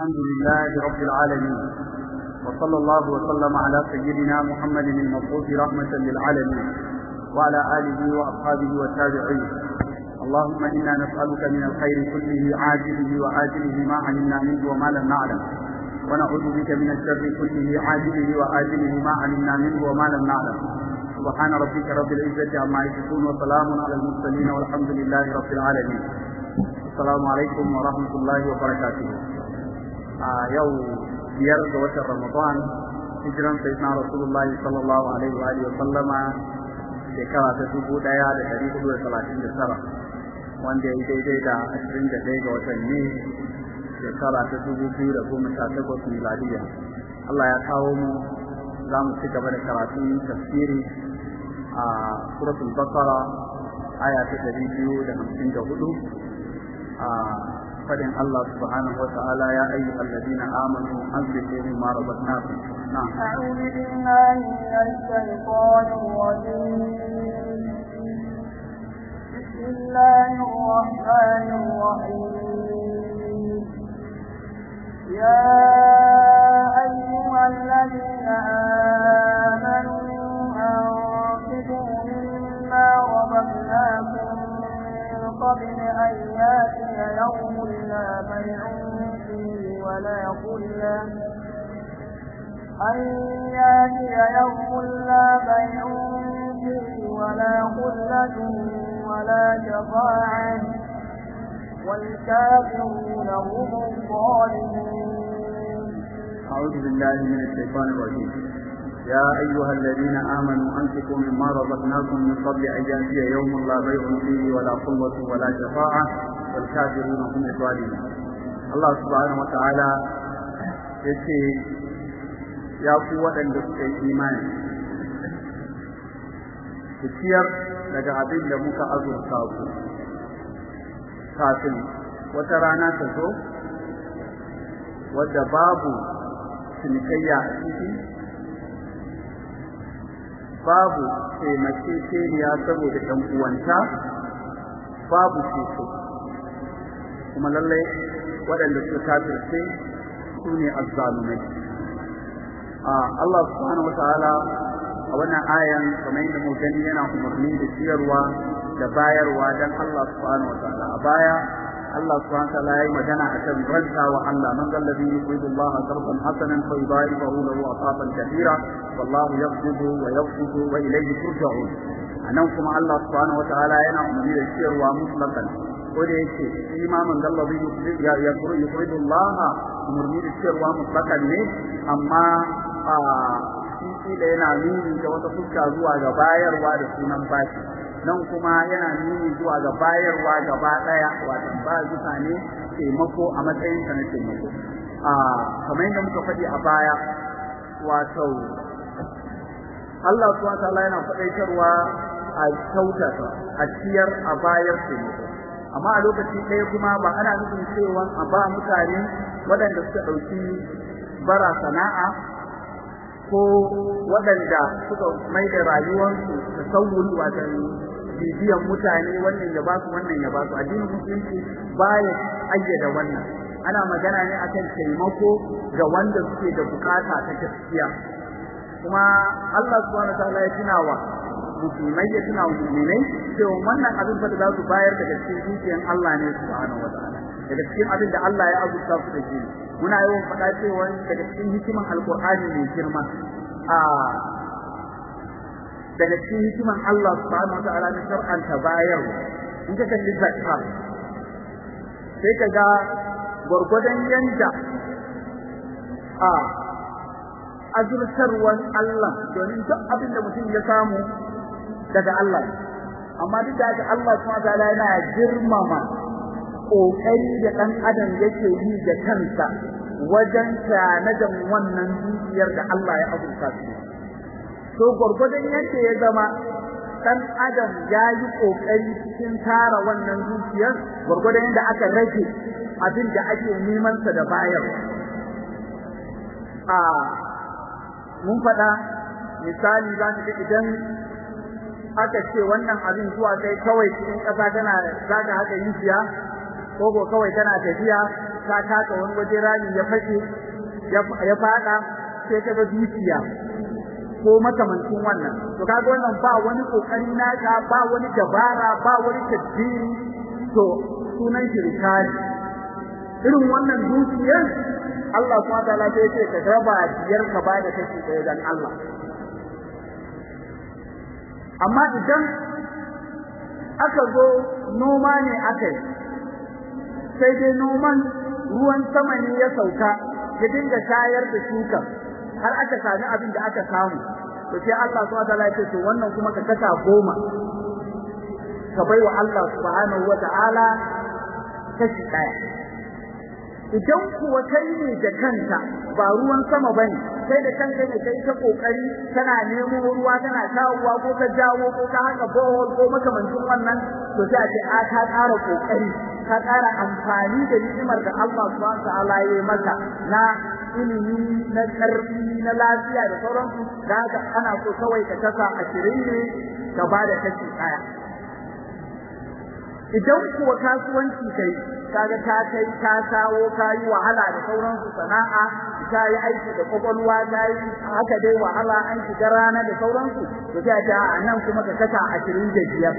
الحمد لله رب العالمين. وصلى الله وسلم على سيدنا محمد المبعوث رحمة للعالمين وعلى آله وأصحابه والتابعين. اللهم إنا نسألك من الخير كله عاجله وآجله ما علمنا منه وما لم نعلم. ونعوذ بك من الشر كله عاجله وآجله ما علمنا منه وما لم نعلم. سبحان ربك رب العزة عما يصفون وسلام على المرسلين والحمد لله رب العالمين. السلام عليكم ورحمة الله وبركاته. a yau biyar ga watan Ramadan hijiran sayyidina Rasulullahi sallallahu alaihi wa alihi wa sallama shekara ta dubu ɗaya da ɗari huɗu da talatin da tara wanda ya yi daidai da ashirin da ɗaya ga watan ne shekara ta dubu biyu da goma sha takwas miladiya. Allah ya kawo mu za mu ci gaba da karatun tafsiri a suratul bakara aya ta biyu da hamsin da huɗu a فدن الله سبحانه وتعالى يا أيها الذين آمنوا أنفقوا مما رزقناكم. نعم. أعوذ بالله من الشيطان الرجيم. بسم الله الرحمن الرحيم. يا أيها الذين آمنوا قبل أن يأتي يوم لا بيع فيه ولا خلة أن يأتي يوم لا بيع فيه ولا خلة ولا شفاعة. والكافرون هم الظالمون. أعوذ بالله من الشيطان الرجيم. يا أيها الذين آمنوا أنفقوا مما رزقناكم من قبل أن يأتي يوم لا بيع فيه ولا قوة ولا شفاعة. والكافرون هم الظالمون. الله سبحانه وتعالى suka yi imani ku ciyar daga abin da muka azurta ku kafin wata rana ta zo babu taimakekeniya saboda ɗan uwanta babu ceto. Kuma lallai waɗanda suka kafirce su ne azzalumai Allah subhanahu wa ta'ala a wannan ayan kamar yadda mu gani yana umarni da ciyarwa da bayarwa dan Allah subhanahu wa ta'ala. A baya Allah subhanahu wa ta'ala yayi magana akan ranta wa Allah. Man alladhi yuqidu Allah qardan hasanan fa yudaifahu lahu atafan kathira wallahu yaqbidu wa yabsutu wa ilayhi turja'un. Anan kuma Allah subhanahu wa ta'ala yana umarni da ciyarwa mutlaqan. Ko da yake shi ma man alladhi yuqidu Allah umarni da ciyarwa mutlaqan ne. Amma a shi da yana nuni da wata fuska zuwa ga bayarwa da sunan bashi. Nan kuma yana nuni zuwa ga bayarwa gaba ɗaya wato ba mutane taimako a matsayin sa na taimako. A kamar yadda muka faɗi a baya wato Allah subhanahu wa ta'ala yana faɗaitarwa a kyautata a ciyar a bayar taimako. Amma a lokaci ɗaya kuma ba ana nufin cewa a ba mutane waɗanda suka ɗauki bara sana'a ko waɗanda suka mai da rayuwarsu ta sauwuri wata bibiyan mutane wannan ya ba su wannan ya ba su addinin musulunci baya ayyada wannan. Ana magana ne akan taimako ga wanda suke da buƙata ta gaskiya. Kuma Allah subhanahu wataala ya tunawa musulmai ya tuna mu'minai cewa wannan abin fa da za su bayar daga cikin dukiyan Allah ne subhanahu wataala daga cikin abin da Allah ya azurta su da shi. Muna yawan faɗa cewa daga cikin hikiman alkur'ani mai girma. A daga cikin hikiman Allah subhanahu wa ta'ala na shar'anta bayar. In ka kalli zakka sai ka ga gwargwadon yanda a azurtarwan Allah domin duk abin da mutum ya samu daga Allah amma duk da haka Allah subhanahu wa ta'ala yana girmama ƙoƙari da dan adam yake yi da kansa wajen tanadan wannan dukiyar da Allah ya azurta shi to gurgurdan yadda ya zama dan adam ya yi ƙoƙari cikin tara wannan dukiyar gurgurdan yadda aka rage abin da ake neman sa da bayar a mun faɗa misali za ka idan aka ce wannan abin zuwa kai kawai cikin ƙasa tana za ka haka rijiya ko ko kawai tana tafiya ka taka wani waje rami ya fashe ya fada sai ka ga dukiya ko makamancin wannan. To kaga wannan ba wani ƙoƙari naka ba wani dabara ba wani tadbiri to sunan shirka irin wannan dukiyar Allah subhanahu wataala sai ce ka raba biyar ka ba da kashi ɗaya dan Allah. Amma idan aka zo noma ne aka yi sai dai noman ruwan sama ne ya sauka ya dinga shayar da shuka har aka sami abin da aka samu. To sai Allah subhanahu wataala ya ce to wannan kuma ka kasa goma. Ka bai wa Allah subhanahu wataala kashi ɗaya. Idan kuwa kai ne da kanka ba ruwan sama ba ne kai da kanka ne kai ta ƙoƙari kana nemo ruwa kana kawowa ko ka jawo ko ka haka bohol ko makamancin wannan to sai a ce a ka ƙara ƙoƙari ka ƙara amfani da ni'imar da Allah subhanahu ta'ala ya maka na ilimi na ƙarfi na lafiya da sauransu. Da haka ana so kawai ka kasa ashirin ne ka ba da kashi ɗaya. Idan kuwa kasuwanci kai kaga ka kai ka kawo ka yi wahala da sauransu sana'a ka yi aiki da ƙwaƙwalwa ka yi haka dai wahala an shiga rana da sauransu to sai ta nan kuma ka kasa ashirin da biyar.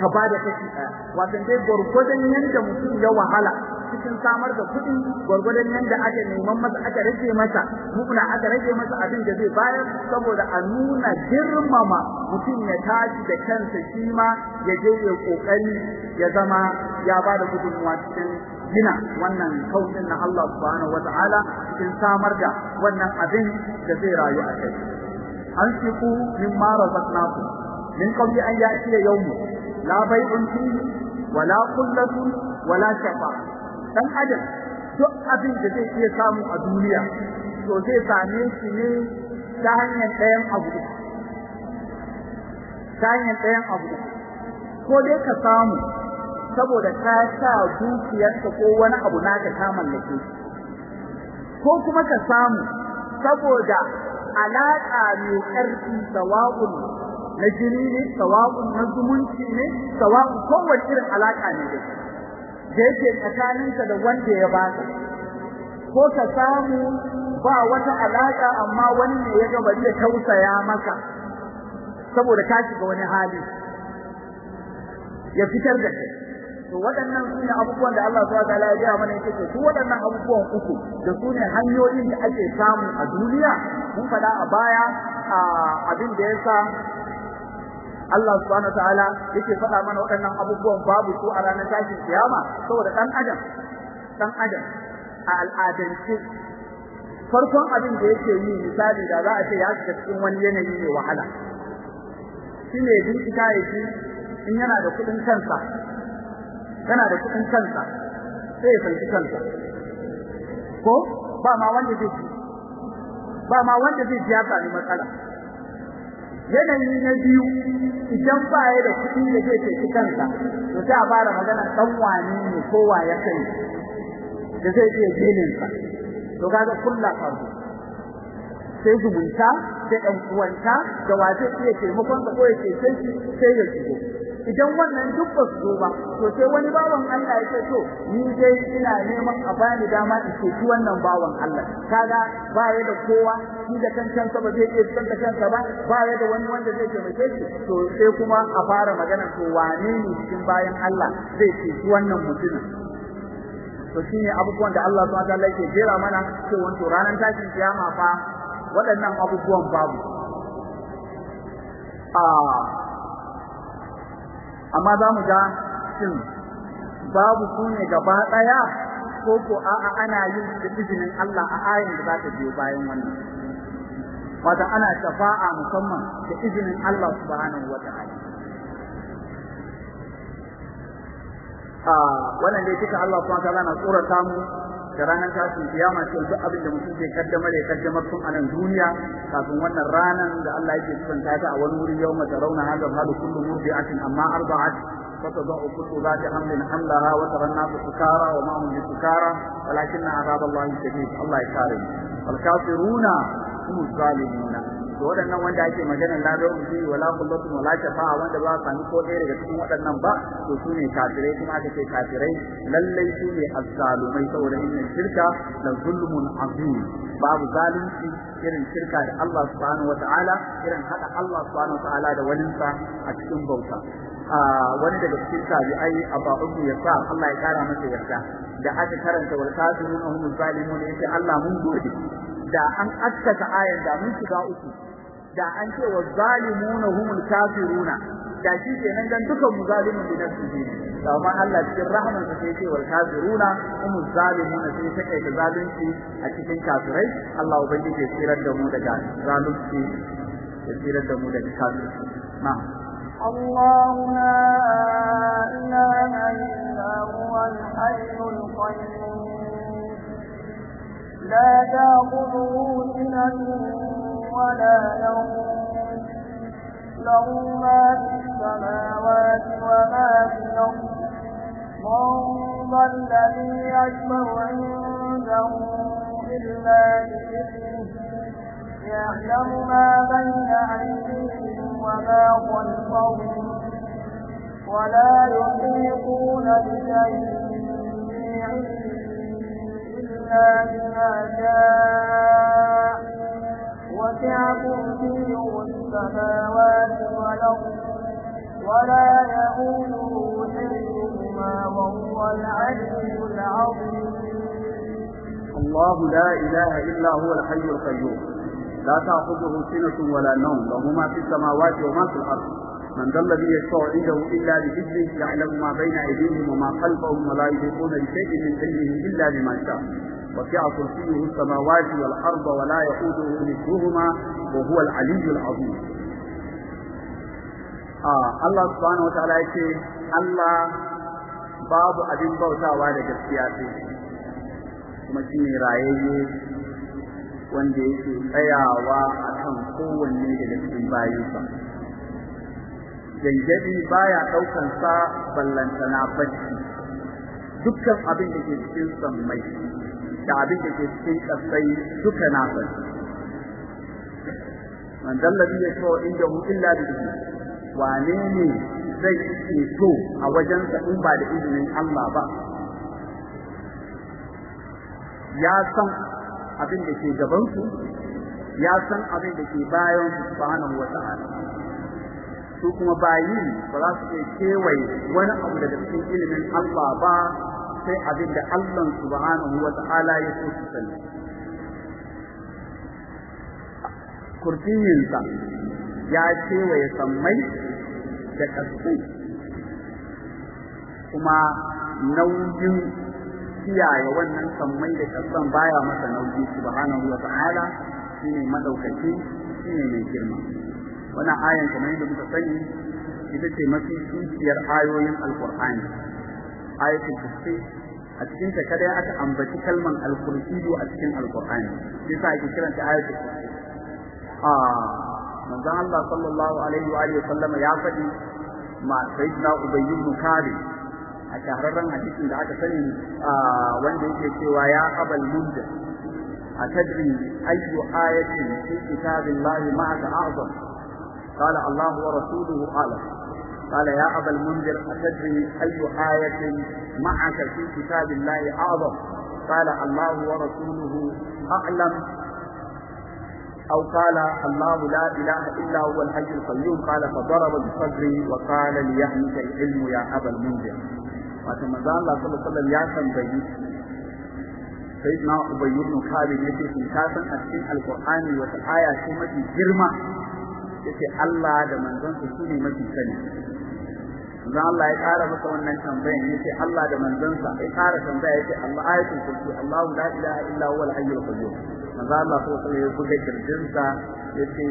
Ka ba da kashi ɗaya. Wato dai gwargwadon yadda mutum ya wahala cikin samar da kuɗi gwargwadon yadda aka neman masa aka rage masa mukuna aka rage masa abin da zai bayar saboda a nuna girmama mutum ya tashi da kansa shi ma ya je ya ƙoƙari ya zama ya ba da gudunmuwa cikin gina wannan kaunin na Allah subhanahu wata'ala cikin samar da wannan abin da zai rayu a kai. An fiku mimma razaqnakum. Min qabli an ya'tiya yawmun. La bai'un fihi wala qullatun wala shafa'a dan adam duk abin da zai iya samu a duniya to zai same shi ne ta hanyar ɗayan abu ta hanyar ɗayan abu ko dai ka samu saboda ka sa dukiyarka ko wani abu naka ka mallake ko kuma ka samu saboda alaƙa mai ƙarfi sawa'un na jini ne sawa'un na zumunci ne sawa'un kowace irin alaƙa ne da da yake tsakaninka da wanda ya baka ko ka samu ba wata alaƙa amma wani ne ya gaba ya tausaya maka saboda ka shiga wani hali ya fitar da kai. To waɗannan su ne abubuwan da Allah subhanahu wataala ya gaya mana yake to su waɗannan abubuwan uku da su ne hanyoyin da ake samu a duniya. Mun faɗa a baya a abin da yasa Allah subhanahu wataala yake faɗa mana waɗannan abubuwan babu su a ranar tashin kiyama saboda ɗan adam ɗan adam a al'adance farkon abin da yake yi misali da za a ce ya shiga cikin wani yanayi mai wahala. Shi ne bincika ya ji in yana da kuɗin kansa yana da kuɗin kansa sai ya fanci kansa. Ko? Ba ma wanda zai ba ma wanda zai ji ya matsala. Yanayi na biyu idan ba ya da kuɗi da zai ceci kansa to sai a fara magana dan wani ne ko wa ya kai da zai iya jinin sa to kaga kullu farko sai zumunta da ɗan uwanta da wa zai iya taimakon sa ko ya cece sai ya shigo. Idan wannan duk ba su zo ba to sai wani bawan Allah ya ce to ni dai ina neman a bani dama in ceci wannan bawan Allah. Kaga ba ya da kowa shi da kankan sa ba zai iya tsanta kansa ba ba ya da wani wanda zai taimake shi. To sai kuma a fara magana to wane ne cikin bayan Allah zai ceci wannan mutumin? To shine abubuwan da Allah subhanahu wa ta'ala yake jera mana cewa to ranar tashin kiyama fa waɗannan abubuwan babu. Amma za mu ga shin babu su gaba ɗaya? Ko ko a'a ana yin izinin Allah a ayin da za ta biyo bayan wannan? Wata ana shafa'a musamman da izinin Allah subhanahu wa ta'ala. A wannan dai duka Allah subhanahu wa ta'ala na tsorata mu da ranar tashin kiyama ce duk abin da mutum zai kaddamar ya kaddamar tun a nan duniya kafin wannan ranar da Allah yake kusanta ta a wani wuri yau mata rauna hada halu kullu murdi'atin amma arba'at فتضع كل ذات حمل حملها وترى الناس سكارى وما هم بسكارى ولكن عذاب الله شديد الله يكرم والكافرون هم الظالمون da waɗannan wanda ake magana la da ubi wala kullatu wala shafa'a wanda ba sami ko ɗaya daga cikin waɗannan ba to su ne kafirai kuma aka ce kafirai lallai su ne azzalumai saboda inna shirka la zulmun azim. Babu zalunci irin shirka da Allah subhanahu wata'ala irin hada Allah subhanahu wata'ala da waninsa a cikin bauta. Wani daga cikin tabi'ai a babu ya sa Allah ya kara masa yarda da aka karanta wal kafirun hum zalimun ya ce Allah mun gode. Da an askata ayan da mun shiga uku da an ce wa zalimuna humul kafiruna da shi kenan dan dukan mu zalimun bi nafsihi amma Allah cikin rahman sa sai ce wal kafiruna humul zalimuna sai ta kai zalunci a cikin kafirai Allah ubangiji ya tsirar da mu daga zalunci ya tsirar da mu daga kafirci na'am الله لا إله إلا هو الحي القيوم لا تأخذه سنة ولا له ما في السماوات وما في الأرض. من ذا الذي يشفع عنده إلا بإذنه يعلم ما بين أيديهم وما خلفهم ولا يحيطون بشيء من علمه إلا بما شاء. وسع كرسيه السماوات والأرض ولا يئوله حفظهما وهو العلي العظيم. الله لا إله إلا هو الحي القيوم. لا تأخذه سنة ولا نوم. له ما في السماوات وما في الأرض. من ذا الذي يشفع عنده إلا بإذنه يعلم ما بين أيديهم وما خلفهم ولا يحيطون بشيء من علمه إلا بما شاء. وسع كرسيه السماوات والأرض ولا يؤوده حفظهما وهو العلي العظيم آه الله سبحانه وتعالى يقول الله babu abin bautawa da gaskiya sai kuma shi ne rayayye wanda yake tsayawa a kan kowanne daga cikin bayinsa. Gangaɗi baya ɗaukan sa ballantana bacci dukkan abin da ke cikin sammai da abin da ke cikin ƙasai duka na bacci. Man dallabi ya so inda hu illa da wane ne zai ceto a wajensa in ba da izinin Allah ba. ya san abin da ke gabansu ya san abin da ke bayan subhanahu wata'ala su kuma bayi ba za su iya kewaye wani abu daga cikin ilimin Allah ba sai abin da Allah subhanahu wata'ala ya so su sani. Kurtiyinsa ya kewaye sammai da kasai kuma nauyin kiyaye wannan sammai da kasan baya masa nauyi subhanahu wa ta'ala shine madaukaki shine mai girma. Wannan ayan kamar yadda muka sani ita ce mafi ayoyin alqur'ani. Ayatul kursi a cikin ta kada aka ambaci kalman alkursiyu a cikin alqur'ani. Yasa ake kiranta ayatul kursi. A manzon Allah sallallahu alaihi wa alihi sallam ya faɗi ma sayyidina ubayy ibn kabir a shahararren hadisin da aka sani wanda yake cewa ya abal munzir atadri ayyu ayatin fi kitabillahi ma'aka a'zam? Qala Allah wa rasuluhu قال يا أبا المنذر أتدري أي آية معك في كتاب الله أعظم قال الله ورسوله أعلم أو قال الله لا إله إلا هو الحي القيوم قال فضرب بصدري وقال ليحمك العلم يا أبا المنذر wato manzo Allah sallallahu alaihi wasallam ya tambayi sayyidina Ubay ibn Khalid yace in ka san a cikin Alqur'ani wata aya ce mafi girma yace Allah da manzon sa su ne mafi sani manzo Allah ya ƙara masa wannan tambayan ya ce Allah da manzon sa ya ƙara tambaya ya ce Allah ayatul kursi Allahu la ilaha illa huwal hayyul qayyum. Manzo Allah alaihi wasallam ya buga kirjinsa ya ce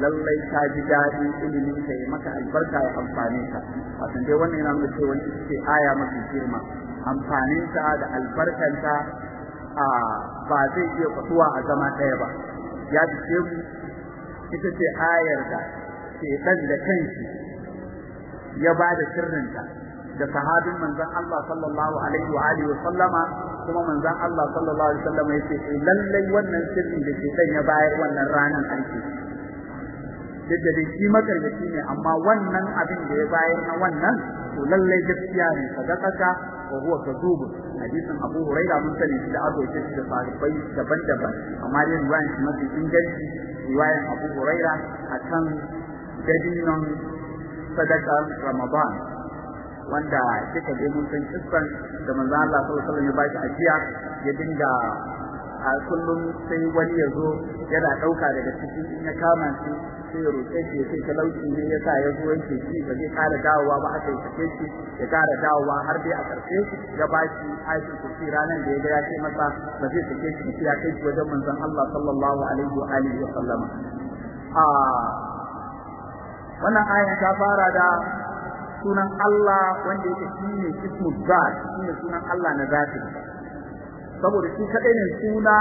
lallai ka ji daɗi ilimin ka yi maka albarka ya amfane ka. Wato dai wannan yana nuna cewa ita ce aya mafi girma. Amfanin ta da albarkanta a ba zai iya fasuwa a zama ɗaya ba. Ya ce ita ce ayar da ke dan da kanshi ya ba da sirrinta da sahabin manzon Allah sallallahu alaihi wa alihi wa sallama kuma manzon Allah sallallahu alaihi wa sallama ya ce lallai wannan sirri da ke dan ya bayar wannan ranar aiki. Duk da shi makaryaci ne amma wannan abin da ya bayar na wannan to lallai gaskiya ne sadaqaka wa huwa kadhub hadisin Abu Hurairah mun sani shi da yi shi da sahabbai daban-daban amma dai riwayan shi mafi inganci riwayan Abu Hurairah akan dadinon sadaka Ramadan wanda kika dai mun san kissan da manzo Allah sallallahu alaihi wasallam ya bashi ajiya ya dinga a kullum sai wani ya zo yana ɗauka daga ciki in ya kama shi sai ya roƙe shi ya ce talauci ne ya sa ya zo yanke shi ba zai ƙara dawowa ba aka yi shi ya ƙara dawowa har dai a ƙarshe ya ba shi aikin kursi. Ranar da ya ga ya ce masa ba zai sake shi ya kai shi wajen manzon Allah sallallahu alaihi wa alihi wa sallama. A wannan ayan ta fara da sunan Allah wanda yake shine ismu zat shine sunan Allah na zati. Saboda shi kadai ne suna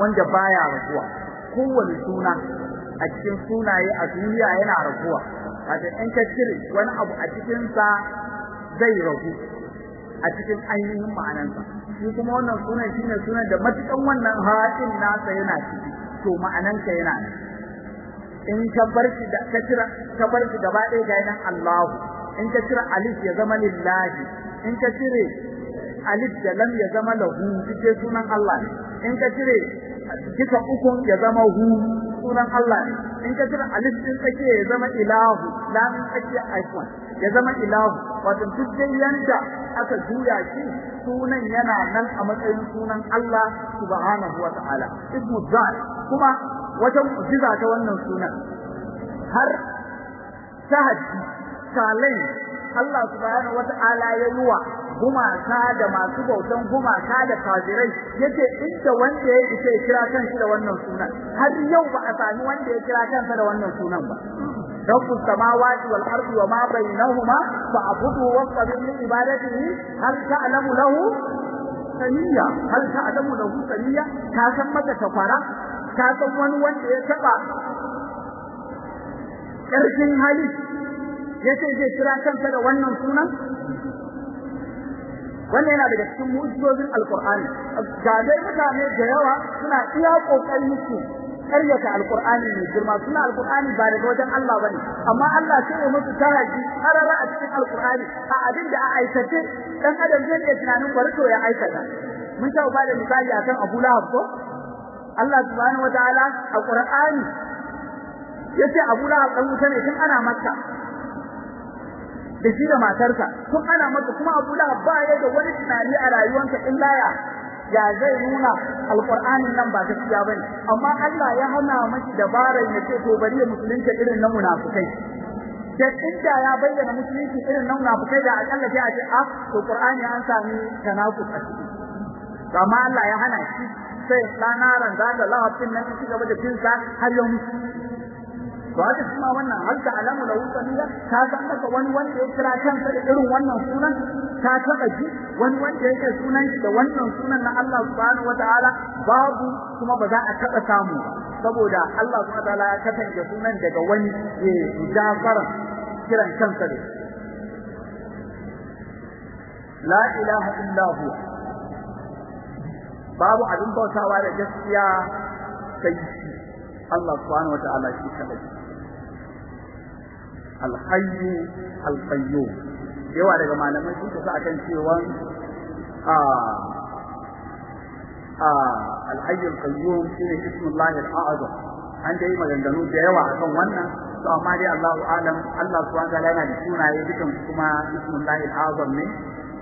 wanda baya rabuwa kowane suna a cikin sunaye a duniya yana rabuwa wato in ka wani abu a cikin sa zai rabu a cikin ainihin ma'anansa. Shi kuma wannan sunan shine sunan da matukan wannan haɗin nasa yana ciki. To ma'anansa yana in ka bar shi da ka cire ka bar shi gaba ɗaya ga nan Allahu. In ka cire alif ya zama lillahi. In ka cire alif da lam ya zama lahu cike sunan Allah in ka cire duka ukun ya zama hu sunan Allah in ka cire alif din tsake ya zama ilahu lam tsake aikon ya zama ilahu. Wato duk yanda aka juya shi sunan yana nan a matsayin sunan Allah subhanahu wa ta'ala. Ismu zat kuma wata mu'jiza ta wannan sunan. Har tahaddi challenge Allah subhanahu wa ta'ala ya yi wa gumaka da masu bautan gumaka da kafirai ya ce inda wanda ya ya kira kanshi da wannan sunan. Har yau ba a sami wanda ya kira kansa da wannan sunan ba. رب السماوات والأرض وما بينهما فاعبده واصطبر لعبادته هل تعلم له سميا هل تعلم له سميا كاسم متى كفارة كاسم wani wanda ya taba ƙarfin hali yace zai kira kansa da wannan sunan wannan yana daga cikin mu'jizozin alqur'ani ga dai mutane da yawa suna iya kokarin su karyata alqur'ani mai girma. Suna alqur'ani ba daga wajen Allah ba ne. Amma Allah sai ya musu taraji karara a cikin alqur'ani. A abin da a aikace dan adam zai iya tunanin bari ya aikata. Mun ta ba da misali akan Abu Lahab ko? Allah subhanahu wataala a ya ce Abu Lahab dan wuta ne tun ana Makka. Da shi da matarsa. Tun ana maka kuma Abu Lahab ba ya da wani tunani a rayuwarsa illa ya ya zai nuna alqur'anin nan ba gaskiya ba ne. Amma Allah ya hana miki dabarar ya ce to bari ya irin na munafikai da inda ya bayyana musulunci irin na munafikai da akalla sai a ce ah to qur'ani an sami tanakut a ciki. Amma Allah ya hana shi. Sai lanaran da lahabin nan ci gaba da tinsa har yau haka kuma wannan hal ta alamu lahu samira ka san maka wani wanda ya kira kansa da irin wannan sunan. Ka taba ji wani wanda yake sunan shi da wannan sunan na Allah subhanahu wataala babu kuma ba za a taba samu saboda Allah subhanahu wataala ya kasance sunan daga wani ya jafara kiran kansa da la ilaha illa huwa. Babu abin bautawa da gaskiya sai Allah subhanahu wataala shi kadai alhayyu alqayyum. Yawa daga malamai sun tafi akan cewa a a alhayyu alqayyum shine ismullahi al'azam. An dai maganganu da yawa akan wannan to amma dai Allahu alam Allah subhanahu wa ta'ala yana da sunaye dukan kuma ismullahi al'azam ne.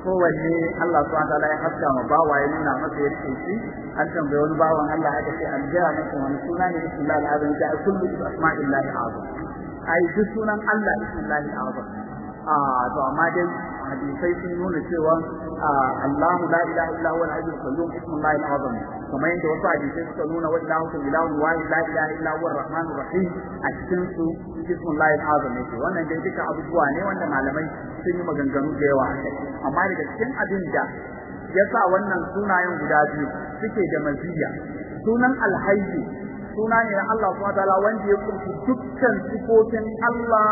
Kowanne Allah subhanahu wa ta'ala ya haska ma bawa ya nuna masa ya riƙe an tambaye wani bawan Allah aka ce an jira masa wani suna ne ismullahi al'azam. Ta kullu asma'illahi al'azam. Ai duk sunan Allah ismullahi azam a to amma dai hadisai sun nuna cewa Allahu la ilaha illa huwa al-hayyul qayyum ismullahi azam kamar yadda wasu hadisai suka nuna wa ilahu ilahun wahid la ilaha illa huwa ar-rahmanur rahim. A cikin su ismullahi azam ne wannan dai duka abubuwa ne wanda malamai sun yi maganganu da yawa amma daga cikin abin da yasa wannan sunayen guda biyu suke da maziya sunan alhayyu suna ne na Allah subhanahu wataala wanda ya ƙunshi dukkan sifofin Allah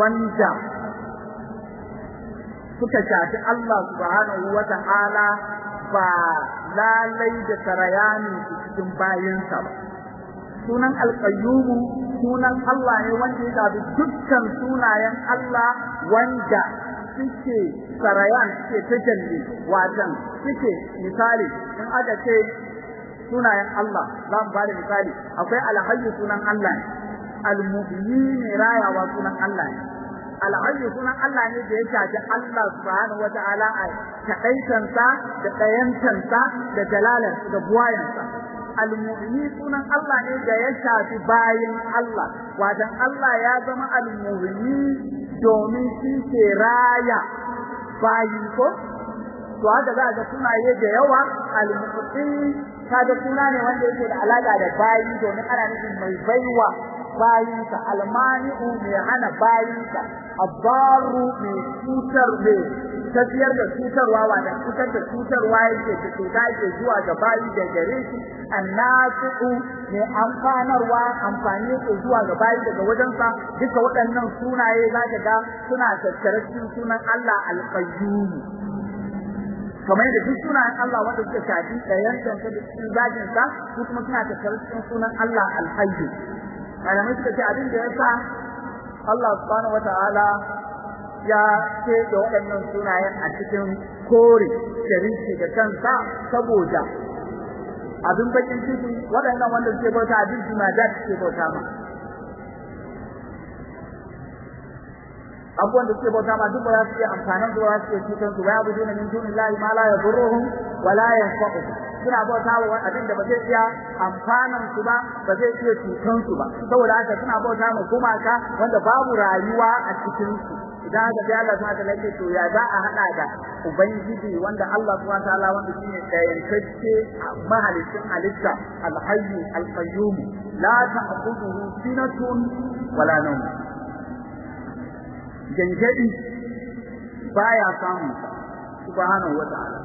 wanda suka shafi Allah subhanahu wataala ba lalai da sarayani cikin bayinsa ba. Sunan alqayyum sunan Allah ne wanda ya zabi dukkan sunayen Allah wanda suke sarayan suke tajalli watan suke misali in aka ce sunayen Allah za mu ba da misali. Akwai alhayyu sunan Allah ne. Almuhyi ne rayawa sunan Allah ne. Alhayyu sunan Allah ne da ya shafi Allah subhanahu wata'ala a kaɗaitansa da ɗayantansa da jalalansa da buwayansa almuhyi sunan Allah ne da ya shafi bayin Allah. Wajen Allah ya zama almuhyi domin shi ke raya bayi ko? To haka za ga sunaye da yawa. Almuhyi kaga suna ne wanda yake da alaka da bayi domin ana nufin mai baiwa bayinsa almani'u mai hana bayinsa abbaru mai cutar mai tafiyar da cutarwa wanda cutar da cutarwa yake da cuta yake zuwa ga bayi da gare shi annasi'u mai amfanarwa amfani yake zuwa ga bayi daga wajensa duka waɗannan sunaye za ka ga suna tattare cikin sunan Allah al-qayyum. Kamar da duk sunayen Allah wanda suka shafi ɗayan da cikin zagin sa su kuma suna tattare cikin sunan Allah al-hayy. Malamai suka ce abin da yasa Allah subhanahu wata'ala ya ce da waɗannan sunayen a cikin kore shariki da kansa saboda abin bakin ciki waɗannan wanda suke bauta abin jima da suke bauta ma. Abubuwan da suke bauta ma duk ba za su iya amfanin su ba za su iya cutar su. Ba ya budu min duni lahi ma la yadurruhum wa la yanfa'uhum. Suna bauta wa abin da ba zai iya amfanan su ba ba zai iya cutan su ba. Saboda haka suna bauta ma gumaka wanda babu rayuwa a cikin su. Idan aka ji Allah subhanahu wa ta'ala to ya za a hada da ubangiji wanda Allah subhanahu wa ta'ala wanda shine dayantacce mahalicin halitta al-hayy al-qayyum. La ta'khudhuhu sinatun wala nawm. Gangadi baya samu subhanahu wa ta'ala.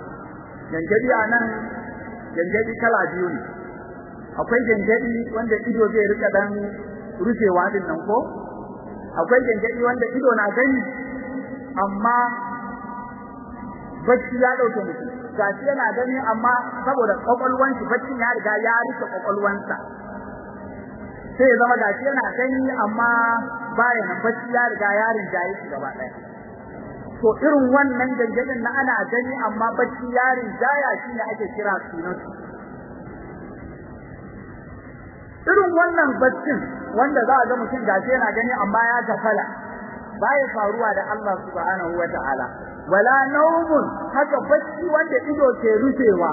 Gangadi a nan gangadi kala biyu ne. Akwai gangadi wanda ido zai riƙa dan rufewa ɗin nan ko? Akwai gangadi wanda ido na gani amma bacci ya ɗauke mutum. Gashi yana gani amma saboda kwakwalwan shi baccin ya riga ya rufe kwakwalwansa sai ya zama gashi yana gani amma baya nan bacci ya riga ya rinjaye shi gaba ɗaya to irin wannan gangadin na ana gani amma bacci ya rinjaya shine ake kira sunatu irin wannan baccin wanda za a ga mutum gashi yana gani amma ya tafala baya faruwa da Allah subhanahu wata'ala wala naumun haka bacci wanda ido ke rufewa.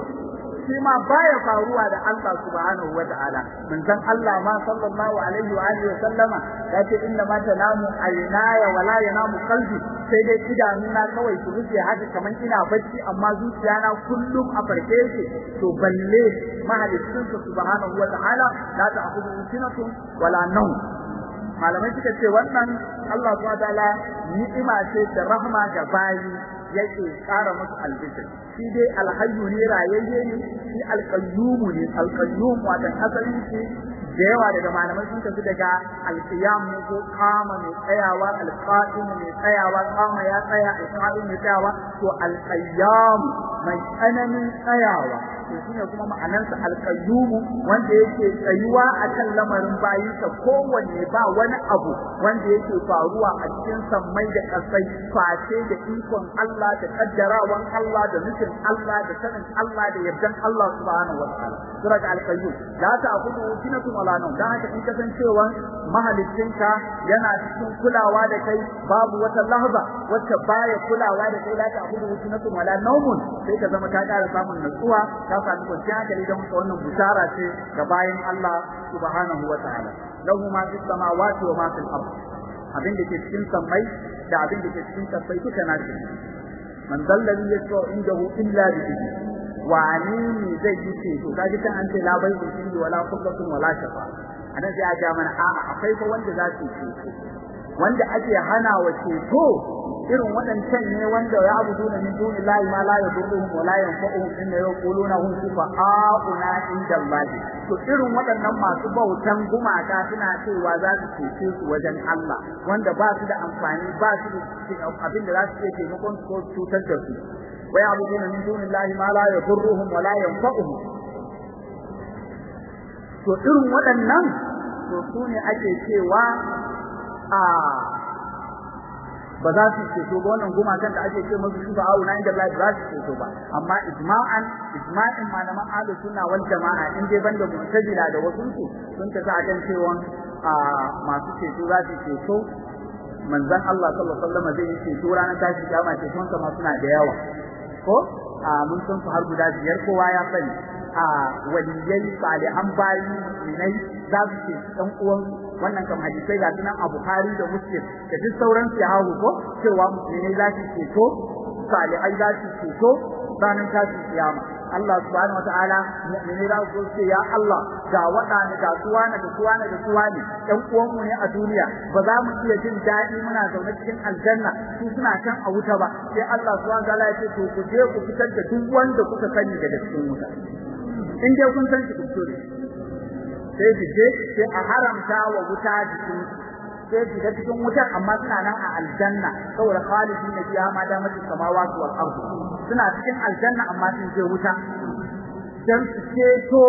Shi ma baya faruwa da Allah subhanahu wata'ala mun san Allah ma sallallahu alaihi wa alihi wa sallama ya ce inna ma tanamu aynaya wala yanamu qalbi. Sai dai idanuna kawai su rufe haka kaman ina bacci amma zuciyana kullum a farke yake. To balle mahalicin subhanahu wata'ala la ta'khudhu sinatun wala nawm. Malamai suka ce wannan Allah subhanahu wata'ala ni'ima ce da rahma ga bayi. Yake ƙara musu albishir. Shi dai alhayyu ne rayayye ne shi alqayyum ne. Alqayyum wato asalin shi da yawa daga malamai sun tafi daga alqiyam ne ko kama mai tsayawa alqa'im mai tsayawa kama ya tsaya alqa'im mai tsayawa. To alqayyam mai tsananin tsayawa. To shine kuma ma'anarsa alqayyum wanda yake tsayuwa akan lamarin bayinsa kowanne ba wani abu wanda yake faruwa a cikin sammai da kasai face da ikon Allah da kaddarawan Allah da nufin Allah da sanin Allah da yardan Allah subhanahu wa ta'ala. Sura al-qayyum la ta'khudhu sinatun wala nawm. Dan haka in kasancewa mahalicinka yana cikin kulawa da kai babu wata lahza wacce baya kulawa da kai la ta'khudhu sinatun wala nawm. Sai ka zama ka ƙara samun nutsuwa ka samu kwanciyar hankali don wannan bushara ce ga bayan Allah subhanahu wa ta'ala. Lahu ma fis samawati wa ma fil ard. Abin da ke cikin sammai da abin da ke cikin kasai duka nashi man dalladhi yashfa'u indahu illa bi idni wane ne zai yi ceto kaji kan an ce la bai ushiri wala qullatun wala shafa. Anan sai a ga mana a'a akwai fa wanda za su ceto. Wanda ake hana wa ceto irin waɗancan ne wanda ya abudu na min duni lahi ma la yadurruhum wa la yanfa'uhum inna yaquluna hum shufa'auna inda Allah to irin waɗannan masu bautan gumaka suna cewa za su cece su wajen Allah wanda ba su da amfani ba su da abin da za su iya taimakon su ko cutar da su. Wa ya'buduna min duni lahi ma la yadurruhum wa la yanfa'uhum. To irin waɗannan to su ne ake cewa a ba za su ceto ba. Wannan gumakan da ake ce musu su ba'u na inda Allah ba su ceto ba. Amma ijma'an ijma'in malaman ahlus sunna wal jama'a in dai banda mu'tazila da wasu su sun ta akan cewa a masu ceto za su ceto manzon Allah sallallahu alaihi wasallam zai yi ceto ranar tashi kiyama ceton sa suna da yawa. Ko? A mun san su har guda biyar kowa ya sani. A waliyai salihan bayi mu'minai za su ce dan uwan wannan kam hadisai ga sunan a Bukhari da Muslim da duk sauran su ya hawo ko cewa mu'minai za su ceto salihai za su ceto ranar tashin kiyama. Allah subhanahu wataala mu'minai za su ce ya Allah ga waɗanda ga suwana da suwana da suwane ɗan uwanmu ne a duniya. Ba za mu iya jin daɗi muna zaune cikin aljanna su suna can a wuta ba. Sai Allah subhanahu wataala ya ce to ku je ku fitar da duk wanda kuka sani daga cikin wuta. In dai kun san shi ku fito sai su je sai a haramta wa wuta jikin sai su ga cikin wutar amma suna nan a aljanna. Saboda khalidin na fiha ma damar samawati wal ardu suna cikin aljanna amma sun je wuta. Dan su ceto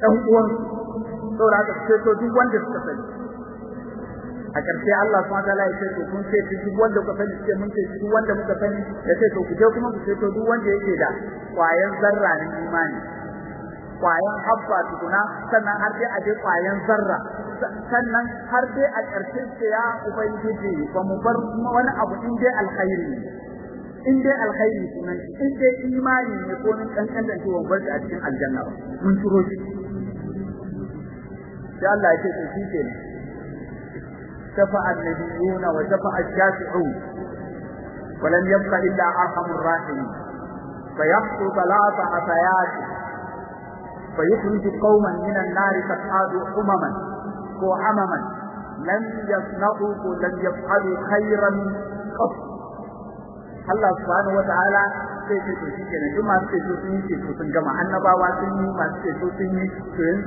dan uwan saboda su ceto duk wanda suka sani. A ƙarshe Allah subhanahu wataala ya ce to kun ce duk wanda kuka sani ce mun ce duk wanda muka sani. Ya ce to ku je kuma ku ceto duk wanda yake da kwayan zarra na imani. Kwayan habba tukuna sannan har dai a je kwayan zarra sannan har dai a ƙarshen ce ya ubangiji ba mu bar wani abu in dai alkhairi in dai alkhairi sunan in dai imani ne ko nan kankan da tuwon bar a cikin aljanna ba mun turo shi sai Allah ya ce to shi ke shafa annabiyuna wa shafa ash-shafi'un ولم يبق إلا أرحم الراحمين فيحصل ثلاث فيخرج قوما من النار an-nar tas'adu umaman ko amaman يفعلوا خيرا ko الله سبحانه وتعالى qat Allah subhanahu sai ce to ce sun sun gama annabawa sun yi sun yi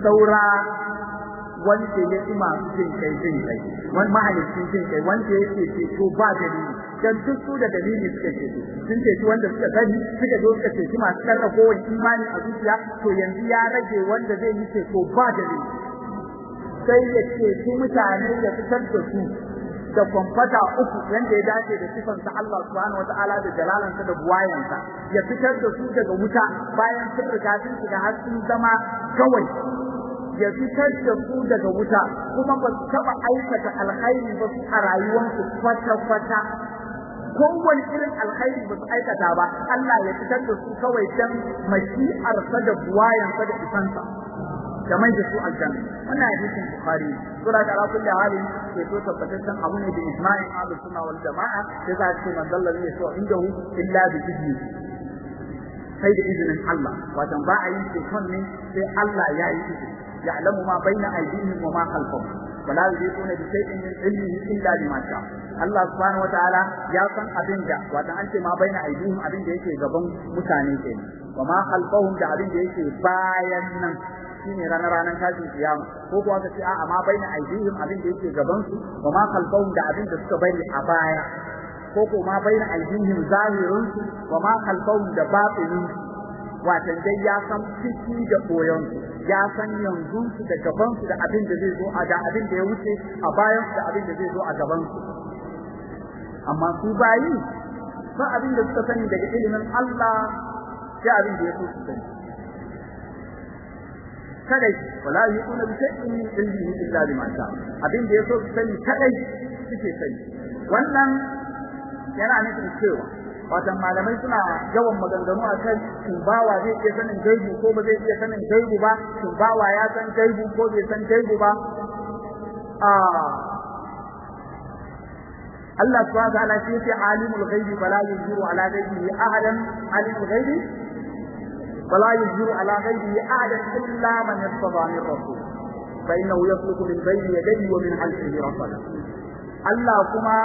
saura jin kai jin kai wani jin kai ce ce ko ba dalili dan duk su da dalili suka ce sun ce wanda suka sani suka zo suka ce masu karɓa kowane imani a zuciya to yanzu ya rage wanda zai yi ce to ba dalili. Sai ya ce su mutane ya fitar da su da kwamfata uku wanda ya dace da sifansa Allah subhanahu wataala da jalalansa da buwayansa ya fitar da su daga wuta bayan sun riga sun shiga har sun zama kawai. Ya fitar da su daga wuta kuma ba su taɓa aikata alkhairi ba su a rayuwarsu kwata-kwata. Kowane irin alkhairi ba su aikata ba Allah ya fitar da su kawai dan mashi'arsa da buwayansa da isansa da mai da su aljanna. Wannan hadisin bukhari sura da rasul da halin ke so tabbataccen abu ne da ijma'in ahlus sunna wal jama'a sai za ce man dalla ne so indahu illa bi idni sai da izinin Allah. Wato ba a yi ce ne sai Allah ya yi izini. Ya'lamu ma baina aydihim wa ma khalfahum wala yuhituna bi shay'in min ilmihi illa bima sha'a. Allah subhanahu wataala ya san abin da wato an ce ma baina aydihim abin da yake gaban mutane kenan. Wa ma khalfahum da abin da yake bayan nan shine ranar ranar tashin kiyama. Ko kuwa ka ce a'a ma baina aidihim abin da yake gaban su wa ma khalfahum da abin da suka bari a baya. Ko ko ma baina aidihim zahirun su wa ma khalfahum da batinin watan dai ya san ciki da koyon su ya san yanzu su da gaban su da abin da zai zo a da abin da ya wuce a bayan su da abin da zai zo a gaban su. Amma su bayi ba abin da suka sani daga ilimin Allah sai abin da ya so su sani. Kadai wala yuquna bi shay'in min ilmihi illa bima sha. Abin da yaso su sani kadai suke sani. Wannan yana nufin cewa watan malamai suna yawan maganganu a kan shin bawa zai iya sanin gaibu ko ba zai iya sanin gaibu ba shin bawa ya san gaibu ko bai san gaibu ba. A Allah subhanahu wa ta'ala shi yake alimul ghaibi fala yuziru ala ghaibihi ahadan. Alimul ghaibi fala yuziru ala ghaibihi ahadan illa man yastafa min rasul. Fa innahu yasluku min bayni yadihi wa min khalfihi rasala Allah kuma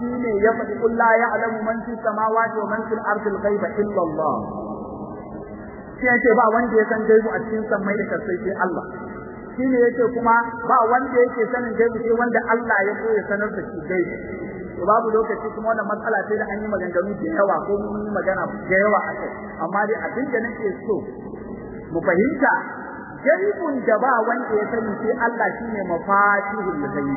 shi ne ya faɗi qul la ya'lamu man fis samawati wa man fil ardi al ghaiba illa Allah. Sai ce ba wanda ya san gaibu a cikin sammai da kasai sai Allah. Shine ya ce kuma ba wanda yake sanin gaibu sai wanda Allah ya so ya sanar da shi gaibu to babu lokaci kuma wannan matsala ce da an yi maganganu da yawa ko mun yi magana da yawa a kai. Amma dai abin da nake so mu fahimta gaibun da ba wanda ya sani sai Allah shine mafatihul gaibi.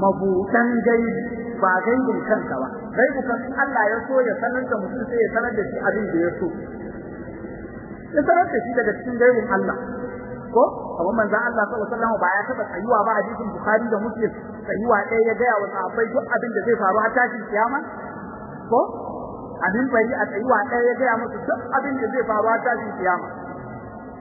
Mabudan gaibi ba gaibin kanka ba. Gaibu kan Allah ya so ya sanar da mutum sai ya sanar da shi abin da ya so. Ya sanar da shi daga cikin gaibin Allah. Ko? Kamar manzon Allah sallallahu alaihi wasallam ba ya taba tsayuwa ba hadisin Bukhari da Muslim. Tsayuwa ɗaya ya gaya wa sahabbai duk abin da zai faru a tashin kiyama? Ko? Abin bari a tsayuwa ɗaya ya gaya musu duk abin da zai faru a tashin kiyama.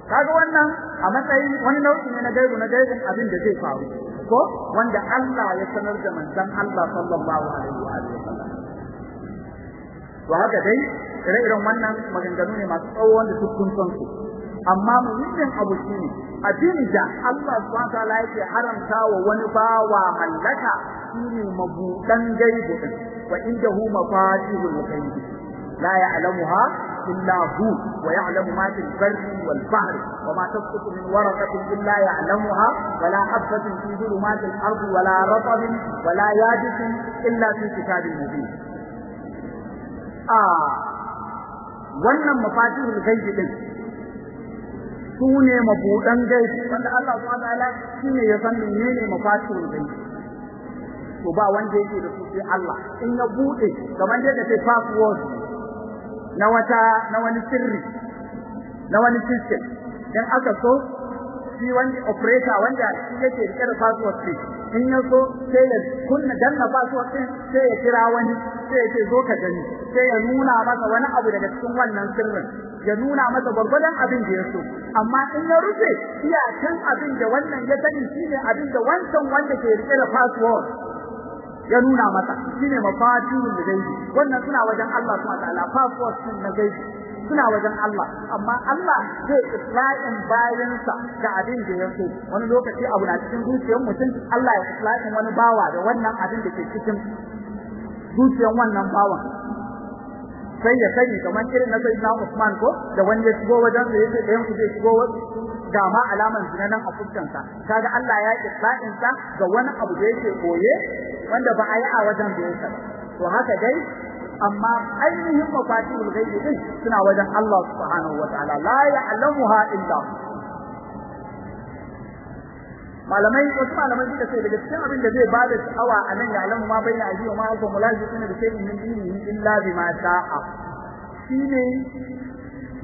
Kaga wannan a matsayin wani nau'i ne na gaibu na gaibin abin da zai faru. Ko? Wanda Allah ya sanar da manzon Allah sallallahu alaihi wa to haka dai ire-iren wannan maganganu ne masu tsawo wanda duk kun san su. Amma muhimmin abu shine abin da Allah subhanahu wa ta'ala yake haramta wa wani bawa mallaka shine mabudan gaibu din. Wa indahu mafatihul ghaib la ya'lamuha illa hu wa ya'lamu ma fil barri wal bahri wa ma tasqutu min waraqatin illa ya'lamuha wa la habatin fi dhulumatil ardi wa la ratabin wa la yabisin illa fi kitabin mubin. Ah wannan mafatihul ghaib din su ne mabudan gaibi. Wanda Allah subhanahu wataala shi ne ya san menene mafatihul gaibi. To ba wanda yake da su sai Allah. In ya buɗe kamar yadda sai password na wata na wani sirri na wani system. Dan aka so shi wani operator wanda shi yake riƙe da password din in ya so sai ya kunna danna password din sai ya kira wani sai ya ce zo ka gani. Sai ya nuna masa wani abu daga cikin wannan sirrin. Ya nuna masa gwargwadon abin da ya so. Amma in ya rufe iyakan abin da wannan ya sani shine abin da wancan wanda ke riƙe da password ya nuna masa. Shine mafatihul gaibi wannan suna wajen Allah subhanahu wa ta'ala. Password din na gaibi suna wajen Allah. Amma Allah zai isla'in bayansa da abin da ya so. Wani lokaci abu na cikin zuciyar mutum Allah ya isla'in wani bawa da wannan abin da ke cikin zuciyar wannan bawan. Sai ya sani kamar irin na sayyidina Usman ko da wani ya shigo wajen da yake ɗayan ku zai shigo ga ma alaman zina nan a fuskansa kaga Allah ya isla'in sa ga wani abu da yake koye wanda ba a yi a wajen da yake to haka dai amma ainihin mafatihul ghaibi din suna wajen Allah subhanahu wataala la ya'lamuha illa malamai wasu malamai suka ce daga cikin abin da zai ba da sha'awa a nan ya'lamu ma bayna ajiyi wa ma huwa mulazikun da shay'in min dinihi illa bima sha'a. Shine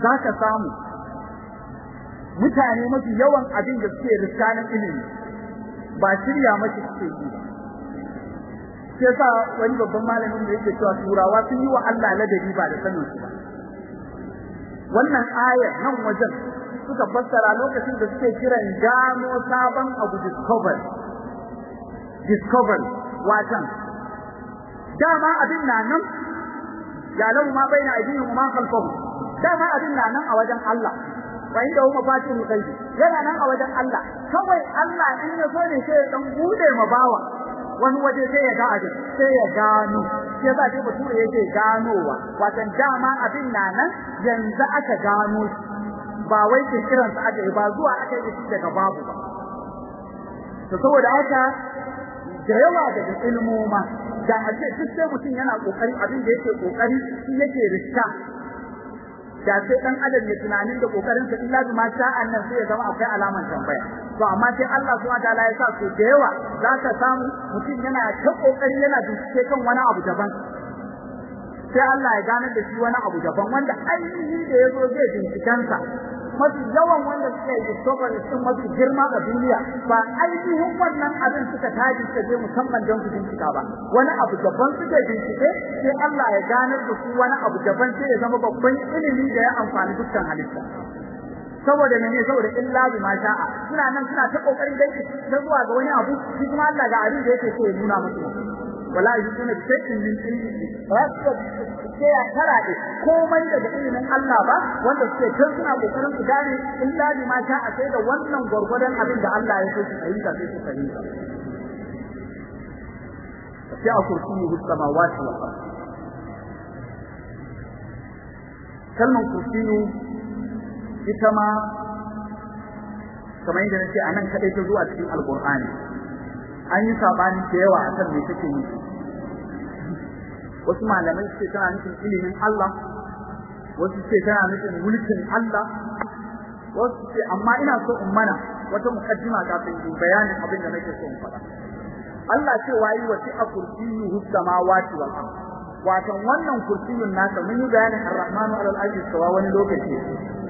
zaka samu mutane mafi yawan abin da suke riskanin ilimi ba shirya mace suke yi sai yasa wani babban malamin da yake cewa turawa sun yi wa Allah ladabi ba da sanin su ba. Wannan ayar nan wajen suka fassara lokacin da suke kiran gano sabon abu discovery. Discovery watan. Dama abin na nan ya lahu ma baina aydihim ma khalfahum. Dama abin na nan a wajen Allah. Wa inda huma fatihul ghaibi yana nan a wajen Allah. Kawai Allah in ya so ne sai dan buɗe ma bawa wani waje sai ya ga abin sai ya gano. Sai za ce bature yake ganowa. Watan dama abin na nan yanzu aka gano shi. Ba wai ke kiran sa aka yi ba zuwa aka yi shi daga babu ba. To saboda haka da yawa daga ilmoma da a ce duk sai mutum yana ƙoƙari abin da yake ƙoƙari shi yake riska. Da sai dan adam ya tunanin da ƙoƙarin sa illa bi ma sha'an nan sai ya zama akwai alaman tambaya. To amma sai Allah subhanahu wataala ya sa su da yawa za ka samu mutum yana ta ƙoƙari yana bincike kan wani abu daban. Sai Allah ya ganar da shi wani abu daban wanda ainihi da ya zo zai bincikansa mafi yawan wanda suka yi discovery sun mafi girma a duniya ba ainihin wannan abin suka taji suka je musamman don su bincika ba. Wani abu daban suka bincike sai Allah ya ganar da su wani abu daban sai ya zama babban ilimi da ya amfani dukkan halitta. Saboda mene? Saboda illa bi ma sha'a. Suna nan suna ta ƙoƙarin dai da zuwa ga wani abu shi kuma Allah ga abin da yake so ya nuna musu. Wala yusuna bi shay'in min ilmihi rasul sai ya komai daga ilimin Allah ba wanda suke kan suna ƙoƙarin su gane illa bi ma sha'a sai da wannan gurgurdan abin da Allah ya so su fahimta sai su fahimta. Sai a kursiyi samawati wal ard kalman kursiyu ita ma kamar yadda nace a nan kadai ta zuwa cikin alqur'ani an yi saɓani da yawa akan me take yi wasu malamai suke tana nufin ilimin Allah wasu suke tana nufin mulkin Allah wasu ce amma ina so in mana wata mukaddima kafin in bayanin abin da nake so in faɗa. Allah ce wayi wasi a kursiyyu samawati wal ard wato wannan kursiyun nasa mun yi bayanin ar-rahmanu alal arshi sawa wani lokaci.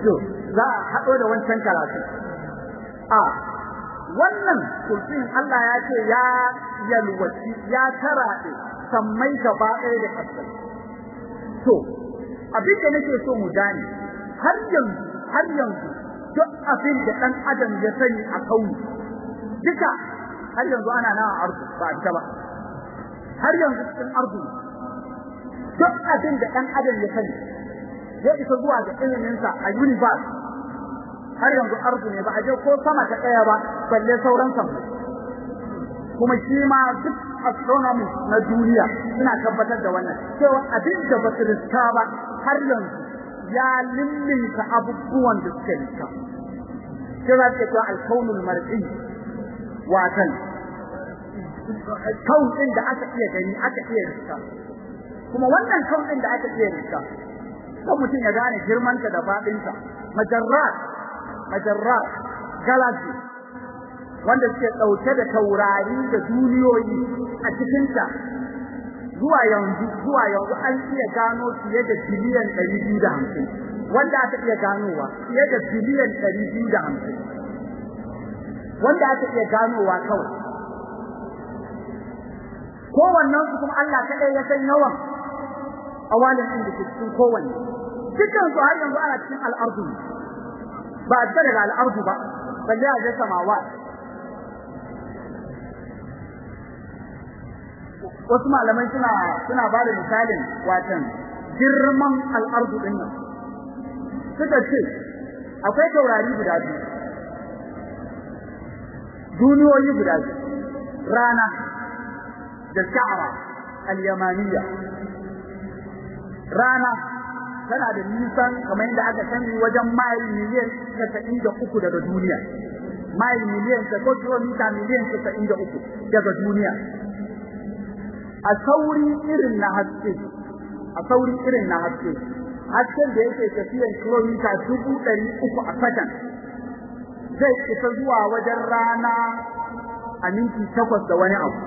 To za a haɗo da wancan karatu a wannan kursiyin Allah ya ce ya yalwaci ya taraɗe. Sammai gaba ɗaya da ƙasar to abin da nake so mu gane har yanzu har yanzu duk abin da ɗan adam ya sani a kauni duka har yanzu ana nan a arzu ba a ba. Har yanzu cikin arzu duk abin da ɗan adam ya sani ya isa zuwa ga iliminsa a universe har yanzu arzu ne ba a je ko sama ta ɗaya ba balle sauran sama kuma shi ma duk astronomy na duniya suna tabbatar da wannan. Cewa abin da ba su ba har yanzu ya lillinka abubuwan da suka riska. Sai za su alkaunul mar'i watan kaun ɗin da aka iya gani aka iya riska. Kuma wannan kaun ɗin da aka iya riska kan mutum ya gane girmanta da faɗinta majarrat majarrat galaxy. Wanda suke ɗauke da taurari da duniyoyi a cikinta. Zuwa yanzu zuwa yanzu an iya gano fiye da biliyan ɗari biyu da hamsin. Wanda aka iya ganowa fiye da biliyan ɗari biyu da hamsin. Wanda aka iya ganowa kawai. Kowannen su kuma Allah kaɗai ya san yawan awalin ɗin da ke cikin kowanne. Dukkan su har yanzu ana cikin al'ardu. Ba a daga al'ardu ba balle a je samawa. Wasu malamai suna suna ba da misalin watan girman al'ardu ɗin nan. Suka ce akwai taurari guda biyu. Duniyoyi guda biyu. Rana da sha'ara al-yamaniya. Rana tana da nisan kamar yadda aka sani wajen mail miliyan 93 daga duniya. Kilomita miliyan 93 daga duniya. A sauri irin na haske a sauri irin na haske hasken da yake tafiyan kilomita dubu ɗari uku a sakan zai isa zuwa wajen rana a minti takwas da wani abu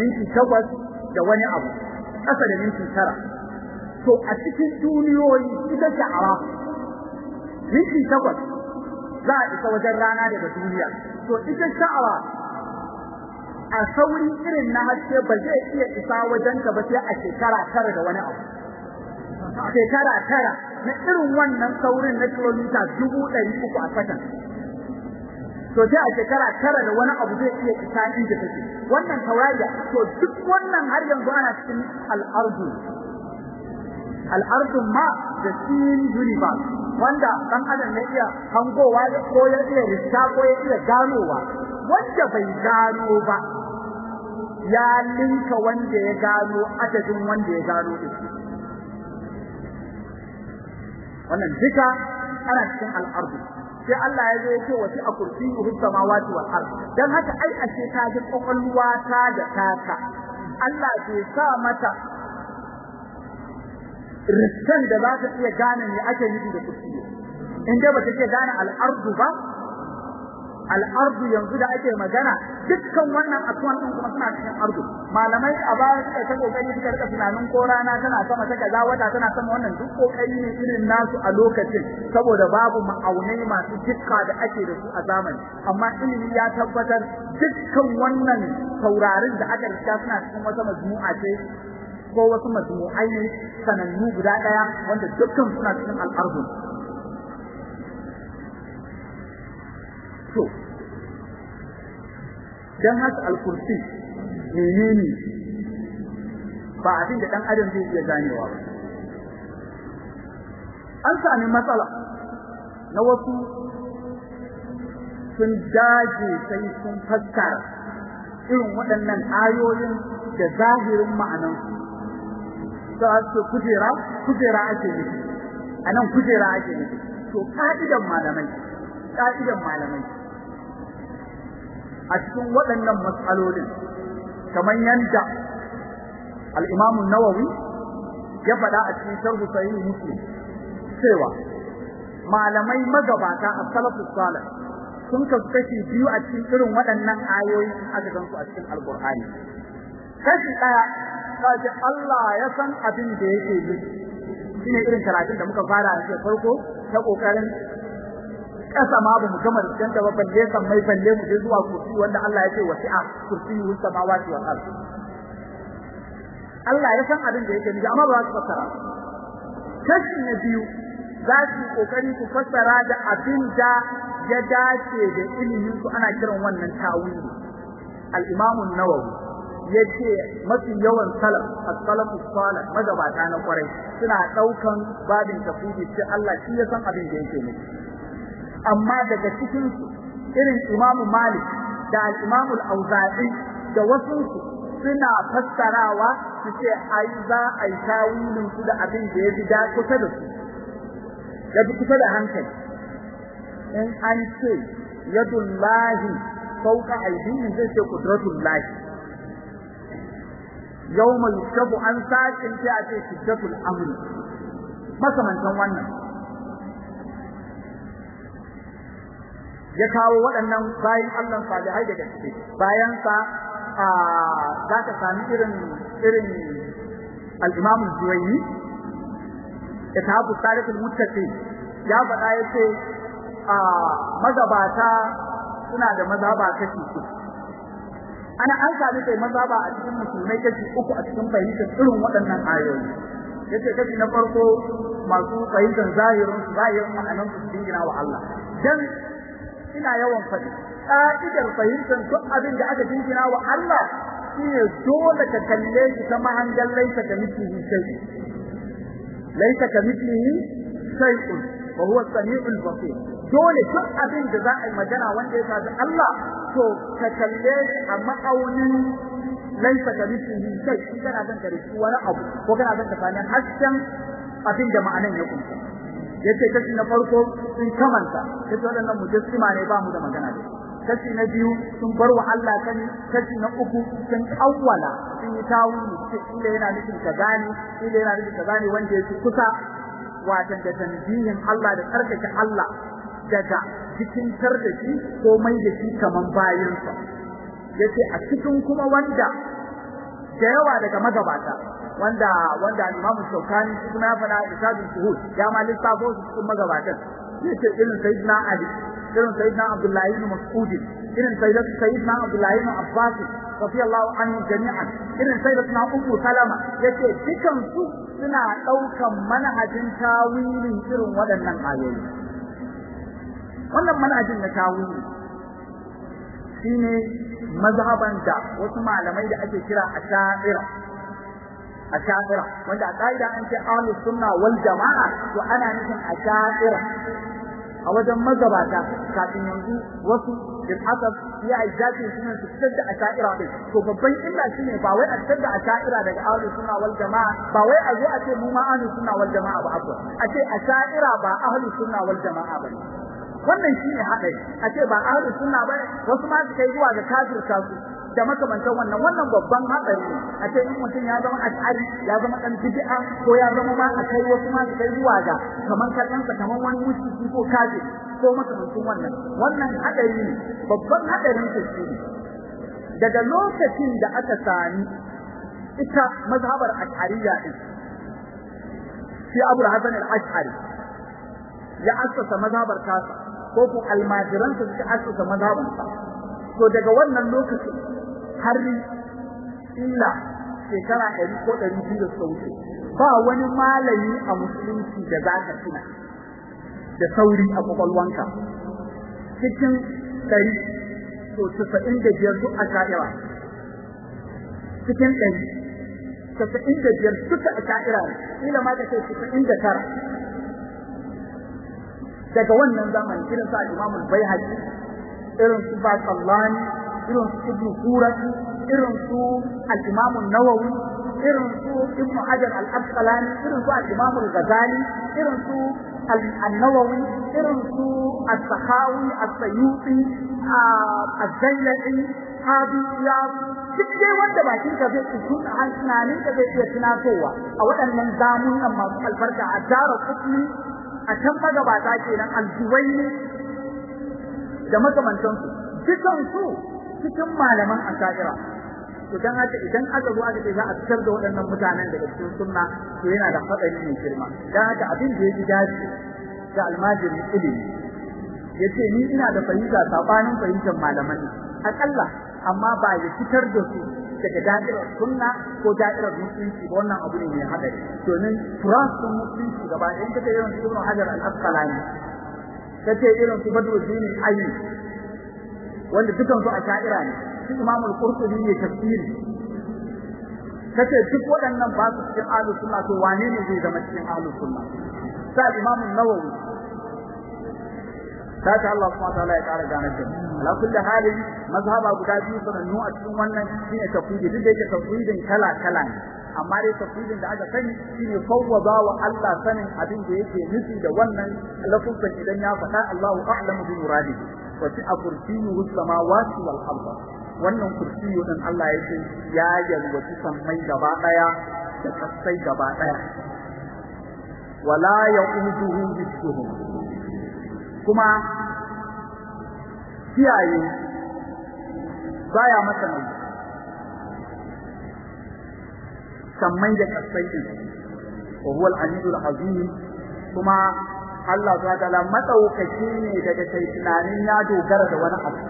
minti takwas da wani abu ƙasa da minti tara to a cikin duniyoyi ita sha'awa minti takwas za a isa wajen rana daga duniya to ita sha'awa a sauri irin na haske ba zai iya isa wajen ka ba sai a shekara tara da wani abu. Shekara tara na irin wannan saurin na kilomita dubu ɗari uku a sakan to sai a shekara tara da wani abu zai iya isa inda take wannan taurariya to duk wannan har yanzu ana cikin al'ardu. Al'ardun ma da sin universe wanda dan adam ya iya hangowa ko ya iya riska ko ya iya ganowa. Wanda bai gano ba ya linka wanda ya gano adadin wanda ya gano din. Wannan duka ana cikin al'ardu. Sai Allah ya zo ya ce wasi a kursiyyu samawati wal ard. Dan haka ai ashe ta ji kokolwa ta da taka Allah bai sa mata riskan da za ta iya gane me ake nufi da kursiyyu in dai ba ta iya gane al'ardu ba al'ardu yanzu da ake magana dukkan wannan asuwan din kuma suna cikin ardu. Malamai a baya suka ta ƙoƙari suka riƙa tunanin ko rana tana sama ta kaza wata tana sama wannan duk ƙoƙari ne irin nasu a lokacin saboda babu ma'aunai masu dukka da ake da su a zamani. Amma ilimi ya tabbatar dukkan wannan taurarin da aka riƙa suna cikin wata majmu'a ce ko wasu majmu'ai sanannu guda ɗaya wanda dukkan suna cikin al'ardu. To dan haka al-kursi menene? Ba abin da dan adam zai iya ganewa ba. An sami matsala na wasu sun daje sai sun fassara irin waɗannan ayoyin da zahirin ma'anan za su kujera kujera ake nufi. Anan kujera ake nufi. To ka'idan malamai ka'idan malamai. A cikin waɗannan matsalolin. Kamar yadda al-Imam nawawi ya faɗa a cikin sharh sahih Muslim cewa malamai magabata a salafus salih sun kasu kashi biyu a cikin irin waɗannan ayoyi aka gansu a cikin alkur'ani kashi ɗaya kaji Allah ya san abin da yake yi. Shine irin karatun da muka fara a farko ta ƙoƙarin kasa ma ba mu gama rikin da ba balle san mai balle mu je zuwa kursi wanda Allah ya ce wasi'a kursi hu samawati wal ard Allah ya san abin da yake nufi amma ba za su fassara kashi na biyu za su ƙoƙari su fassara da abin da ya dace da ilimin su ana kiran wannan tawili. al-Imam an-Nawawi ya ce mafi yawan salaf as-salafu salih magabata na ƙwarai suna ɗaukan babin tafsiri sai Allah shi ya san abin da yake nufi. Amma daga cikin su irin Imam Malik da al-Imam al-Auza'i da wasu su suna fassarawa su ce ai za a yi tawilin su da abin da ya fi da kusa da su ya fi kusa da hankali. In an ce yadullahi fauka aidihim zai ce kudratullahi yawma yushabu an sakin sai a ce shiddatul amri. Makamantan wannan. Ya kawo waɗannan bayan Allah salihai daga ciki. Bayan sa za ka sami irin irin al-Imam Zuwayyi da tabu salihul muttaqi ya faɗa ya ce a magabata suna da mazhaba kashi uku. Ana an sami kai mazhaba a cikin musulmai kashi uku a cikin fahimtar irin waɗannan ayoyi. Yace kashi na farko masu fahimtar zahirin zahirin ma'anan su dingina wa Allah. Dan ina yawan faɗi. Ƙa'idar fahimtar duk abin da aka dingina wa Allah shine dole ka kalle shi ta mahangan laisa ka mithlihi shay'un. Laisa ka mithlihi shay'un wa huwa as-sami'ul basir. Dole duk abin da za a yi magana wanda ya shafi Allah to ka kalle shi a ma'aunin laisa ka mithlihi shay in kana son ka abu ko kana son ka hasken abin da ma'anan ya kunsa. Ya ce kashi na farko sun kamanta. Yace waɗannan mujassima ne ba mu da magana da kashi na biyu sun bar wa Allah kani kashi na uku sun awwala. Sun yi tawili. Ila yana nufin kaza ne ila yana nufin kaza ne wanda yake kusa. Watan da tanzihin Allah da tsarkake Allah daga cikin da ko mai da shi kaman bayinsa ya ce a cikin kuma wanda da yawa daga magabata wanda wanda Imam Shawkani kuma ya faɗa isabul shuhud ya ma lissafo su cikin magabatan. Yace irin sayyidina Ali irin sayyidina Abdullah ibn Mas'ud irin sayyidina Abdullah ibn Abbas radiyallahu anhu jami'an irin sayyidatuna Ummu Salama ya ce dukan su suna ɗaukan manhajin tawilin irin waɗannan ayoyi. Wannan manhajin na tawili shine mazhaban da wasu malamai da ake kira asha'ira asha'ira. Wanda a ƙa'ida an ce ahlus sunna wal jama'a to ana nufin asha'ira. A wajen magabata kafin yanzu wasu bil asab ya ajabi sunan su fitar da asha'ira din to babban illa shine ba wai a fitar da asha'ira daga ahlus sunna wal jama'a ba wai a zo a ce mu ma ahlus sunna wal jama'a ba akwai. A ce asha'ira ba ahlus sunna wal jama'a ba wannan shine hadari a ce ba ahlus sunna ba wasu ma su kai zuwa ga kafirta su. Da makamantan wannan wannan babban hatsari a ce in mutum ya zama ash'ari ya zama dan bid'a ko ya zama ma a kai wasu ma su kai zuwa ga kaman kallon sa kaman wani mushriki ko kafir ko makamantan wannan. Wannan hadari ne. Babban hadarin sa ne. Daga lokacin da aka sami ita mazhabar ash'ariyya din shi Abu Hasan al-Ash'ari ya assasa mazhabar kasa ko ko almajiransa suka assasa mazhabansa to daga wannan lokacin har illa shekara ɗari ko ɗari biyu da wuce. Ba wani malami a musulunci da za ka tuna da sauri a kwakwalwanka cikin ɗari to casa'in da biyar duk a sha'ira. Cikin ɗari casa'in da biyar duka a sha'ira ila ma ka ce casa'in da tara. Daga wannan zamani irin sa imamul baihaqi irin su ba sallani irin su ibn surati irin su al-imam an-nawawi irin su ibn hajar al-asqalani irin su al-imam irin su an-nawawi irin su as-sakhawi as-sayyuti az-zailai hadi duk dai wanda bakin ka zai tsun a tunanin ka zai iya tunatowa a waɗannan zamunan masu albarka a dara kutni a can magabata kenan aljuwaini da makamantansu. Dukan su cikin malaman asa'ira to dan haka idan aka zo aka ce za a fitar da waɗannan mutanen daga cikin sunna to yana da hatsari mai girma. Dan haka abin da ya ji dace ga almajirin ilimi ya ce ni ina da fahimta sabanin fahimtar malaman akalla amma ba ya fitar da su daga da'irar sunna ko da'irar musulunci ba wannan abu ne mai hadari domin sun musulunci gaba ɗaya in kace irin su Ibn Hajar al-Asqalani kace irin su Badruddin Ayyi wanda dukan su a sha'ira ne. Su Imam al-Qurtubi ne tafsiri. Kace duk waɗannan ba su cikin ahlus sunna to wane ne zai zama cikin ahlus sunna? Sa Imam an-Nawawi. Saka Allah subhanahu wa ta'ala ya ƙara ganar da ala kulli halin mazhaba guda biyu sanannu a cikin wannan shine tafwidi duk da yake tafwidin kala kala ne amma dai tafwidin da aka sani shine fawwaza wa Allah sanin abin da yake nufi da wannan lafuzan idan ya faɗa Allahu a'lamu bi muradihi. Wa fi kursiyuhu samawati wal ardh wannan kursiyu din Allah yake ya yalwaci sammai gaba ɗaya da kasai gaba ɗaya wala yaquduhu bisuhum kuma kiyaye baya masa mai sammai da kasai din wa huwa al-aliyyul azim kuma Allah ta ta'ala madaukaki ne daga kai tunanin ya dogara da wani abu.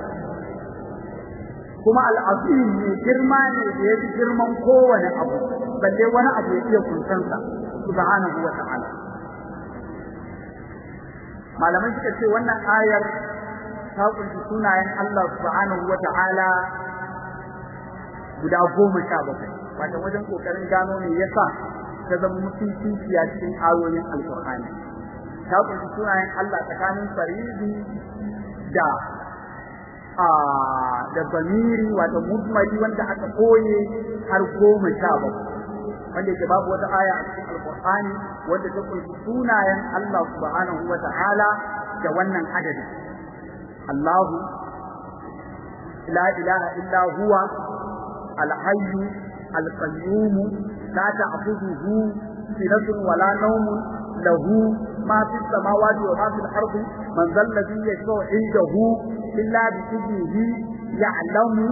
Kuma al-azim ne girma ne da yafi girman kowane abu balle wani abu ya iya kunsansa subhanahu wa ta'ala. Malamai suka ce wannan ayar ta ƙunshi sunayen Allah subhanahu wa ta'ala guda goma sha bakwai. Wato wajen ƙoƙarin gano ne yasa ta zama mutunciya cikin ayoyin alkur'ani ta ƙunshi sunayen Allah tsakanin faridi da a da bamiri wato mutmari wanda aka koye har goma sha bakwai. Wanda yake babu wata aya a cikin alkur'ani wanda ta ƙunshi sunayen Allah subhanahu wa ta'ala da wannan adadin Allahu la ilaha illa huwa al-hayy al-qayyum la ta'khudhuhu sinatun wala nawmun lahu samawati wa ma fi al-ardi man dhal ladhi yashfa'u 'indahu illa bi idnihi ya'lamu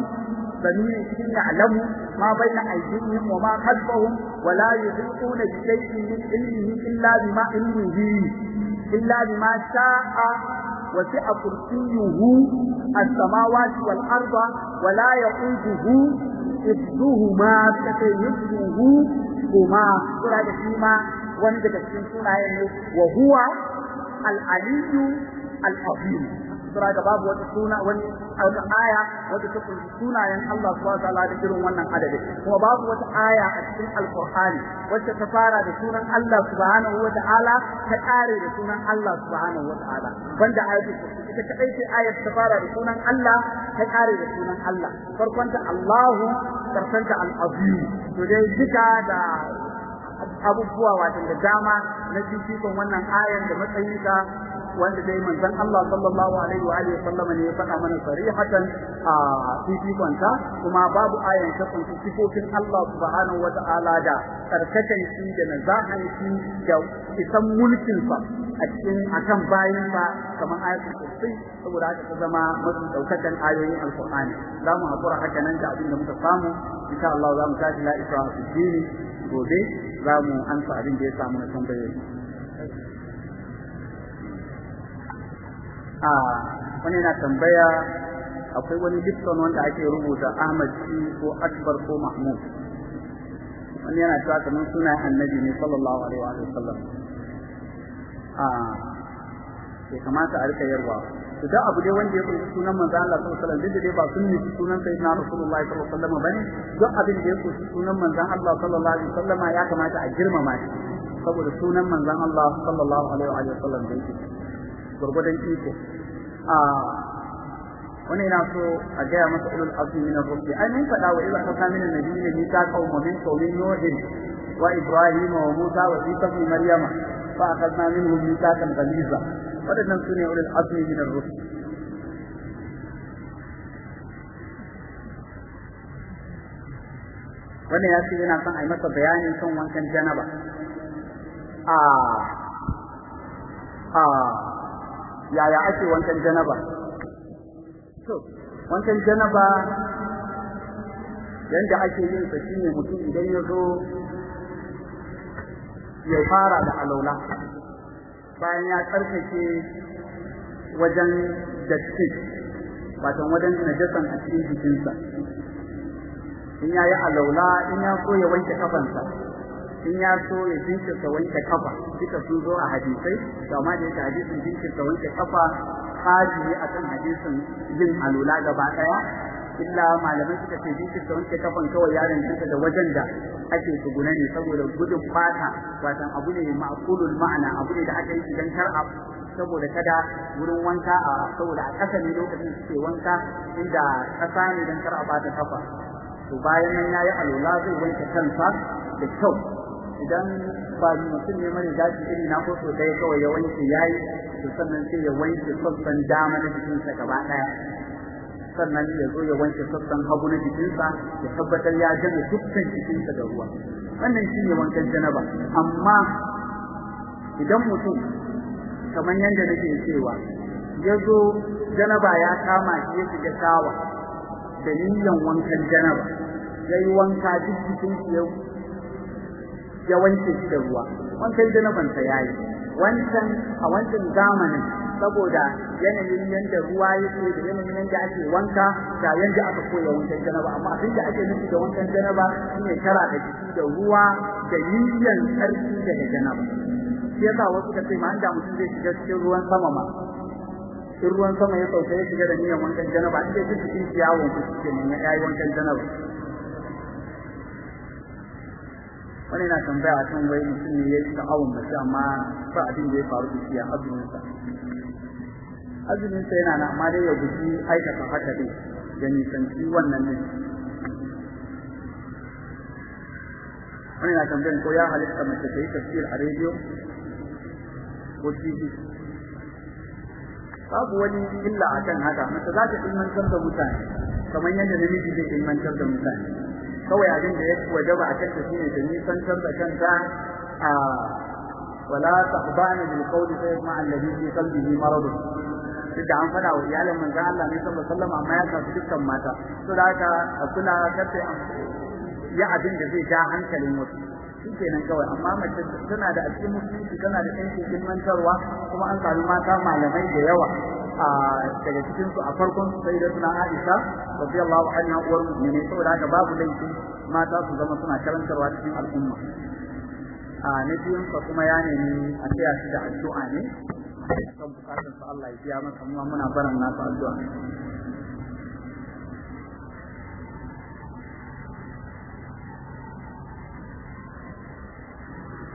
ضمير يعلم ما بين أيديهم وما خلفهم ولا يحيطون بشيء من علمه إلا بما علمه إلا بما شاء وسع كرسيه السماوات والأرض ولا يقوده حفظهما كتيبه هما. سورة wani daga cikin sunayen ne wa huwa al-aliyyu al-azim. Sura da babu wata suna wani aya wata ta sunayen Allah subhanahu wa ta'ala da irin wannan adadi kuma babu wata aya a cikin alqur'ani wacce ta fara da sunan Allah subhanahu wa ta'ala ta kare da sunan Allah subhanahu wa ta'ala. Banda ayatul ita kadai ce ayat ta fara da sunan Allah ta kare da sunan Allah. Farkonta Allahu karshenta al-azim. To dai duka da abubuwa wato da dama na fifikon wannan ayan da matsayinka wanda dai manzon Allah sallallahu alaihi wa alihi sallama ne ya faɗa mana sarihatan a fifikonta kuma babu ayan ta ƙunshi sifofin Allah subhanahu wa ta'ala da karkatan shi da nazahan shi da isan mulkin sa a cikin akan bayin sa kamar ayatul kursi saboda haka ta zama mafi daukakan ayoyin alqur'ani. Za mu hakura haka nan da abin da muka samu. Insha Allah za mu tashi la isra'a fi gobe. Za mu ansa abin da ya samu na tambayoyi. A wani na tambaya akwai wani Lipton wanda ake rubuta Ahmad shi ko Akbar ko Mahmud. Wani yana cewa kamar suna annabi ne sallallahu alaihi wa sallam. A bai kamata a riƙa yarwa to da abu dai wanda ya ƙunshi sunan manzo Allah sallallahu alaihi wasallam dai ba sunni sunan sayyidina Rasulullahi sallallahu alaihi wasallam ba ne duk abin da ya ƙunshi sunan manzo Allah sallallahu alaihi wasallam ya kamata a girmama shi saboda sunan manzo Allah sallallahu alaihi wasallam da yake gurgudan iko. A wani yana so a gaya masa ulul azmi min ar-rusul ai mun faɗa wa ila kasa min an-nabiyyin ta qaum min qawmin nuhin wa ibrahim wa musa wa isa ibn maryam fa akhadna minhum mithaqan ghaliza wadannan su ne ulul azmi min ar-rusul wannan ya ce yana son a yi masa bayanin kan wankan janaba. A a yaya ake wankan janaba? To wankan janaba yanda ake yin sa shine mutum idan ya zo ya fara da alaula bayan ya tsarkake wajen datti wato wajen najasan a cikin jikinsa. In ya yi alaula in ya so ya wanke kafansa in ya so ya jinkirta wanke kafa duka sun zo a hadisai to amma da yake hadisin jinkirta wanke kafa haji ne akan hadisin yin alula gaba ɗaya illa malamai suka ce jinkirta wanke kafan kawai ya danganta da wajen da ake tsuguna ne saboda gudun fata. Watan abu ne ma'qulul ma'ana abu ne da aka yi idan kar a saboda kada wurin wanka a saboda a ƙasa ne lokacin suke wanka inda ƙasa ne don kar a bata kafa. To bayan nan yayi alula zai wanke kansa da kyau. Idan ba mutum ne mara gashi iri na ko so dai kawai ya wanke yayi to sannan sai ya wanke sassan dama na jikinsa gaba ɗaya sannan ya zo ya wanke sassan hagu na jikinsa ya tabbatar ya jama dukkan jikinsa da ruwa. Wannan shine wankan janaba. Amma idan mutum kamar yadda nake cewa ya zo janaba ya kama shi ya shiga shawa da niyyar wankan janaba ya yi wanka duk jikin shi ya wanke shi da ruwa. Wankan janabansa ya yi. Wancan a wancan zamanin saboda yanayin yanda ruwa yake da yanayin yanda ake wanka da yanda aka koya wankan janaba. Amma abin da ake nufi da wankan janaba shine kara da jiki da ruwa da niyyar tsarki daga janaba. Shi yasa wasu ka ce ma inda mutum zai shiga cikin ruwan sama ma in ruwan sama ya sauka ya shiga da niyyar wankan janaba inda duk cikin ciyawon ku shi ne ya yi wankan janaba. Wani na tambaya a kan wai mutum ne ya yi sha'awun mace amma ba abin da ya faru da shi a azuminsa azuminsa yana na amma dai ya guji aikata haka din ya nisanci wannan ne wani na tambayan ko ya halitta mace ta yi tafsir a rediyo ko tv babu wani illa akan haka. Mace za ta ilmantar da mutane kamar yadda namiji zai ilmantar da mutane. Kawai abin da ya wajaba a kanta shine ta nisantar da kanta a bil qawli fa yasma alladhi fi qalbihi marad duk da an fada wa iyalan manzon Allah ne sallallahu alaihi wasallam amma ya kasu dukkan mata. To da haka a kace ya abin da zai ja hankalin wasu. Shi kenan kawai amma mace tana da cikin musulunci tana da yankin ilmantarwa kuma an sami mata malamai da yawa daga cikin su a farkon su sai da suna Aisha radiyallahu anha uwar mu'mini. Saboda haka babu laifi mata su zama suna karantarwa cikin al'umma. A na biyun kuma ya nemi a tsaya shi da addu'a ne. Kan bukatun sa Allah ya biya masa. Mu muna barin nasu addu'a.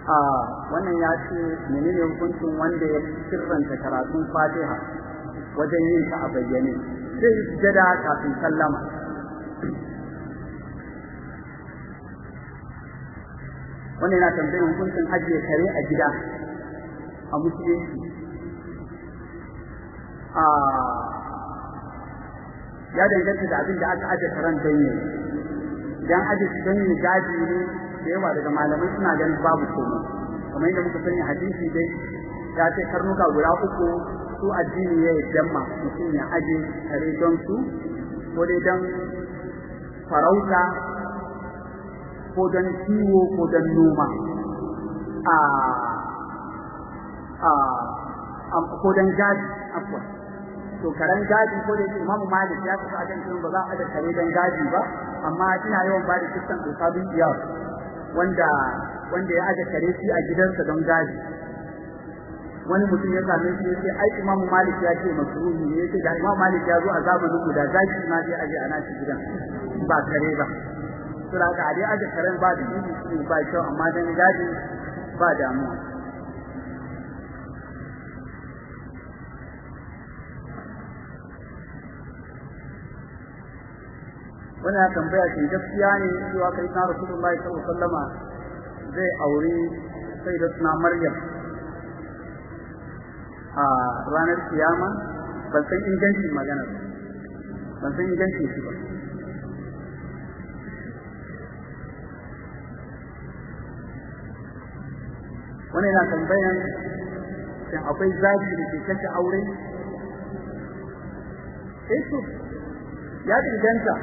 A wannan ya ce menene hukuncin wanda ya sirranta karatun Fatiha wajen yin ta a bayyane? Zai sujada kafin sallama. Wannan yana tambayar hukuncin ajiye kare a gida a musulunci. Ya danganta da abin da aka aje karen don yi. Idan aje yi gaji ne da yawa daga malamai suna ganin babu komai. Kamar yadda muka sani hadisi dai ya ce karnuka guda uku su addini ya yamma mutum ya aje kare don su ko dai don farauta ko don kiwo ko don noma. A a ko don gadi afwa to karen gadi ko da Imam Malik ya tafi akan cewa ba za a da kare don gadi ba amma ina yawan ba da kisan Usabin Iyas wanda wanda ya aje kare shi a gidansa don gadi. Wani mutum ya same shi ya ce ai Imam Malik ya ce makruhi ne. Yace da Imam Malik ya zo a zamanin mu da zaki ma zai aje a nashi gidan ba kare ba. To da dai aje karen ba da shi ba kyau amma dan gadi ba damuwa. Wani ya tambaya shi gaskiya ne cewa kai na Rasulullahi sallallahu alaihi wasallama zai aure sai da suna Maryam a ranar kiyama? Ban san ingancin magana ban san ingancin shi ba. Wani yana tambayan shin akwai zagi da ke kashe aure? Eh to ya danganta.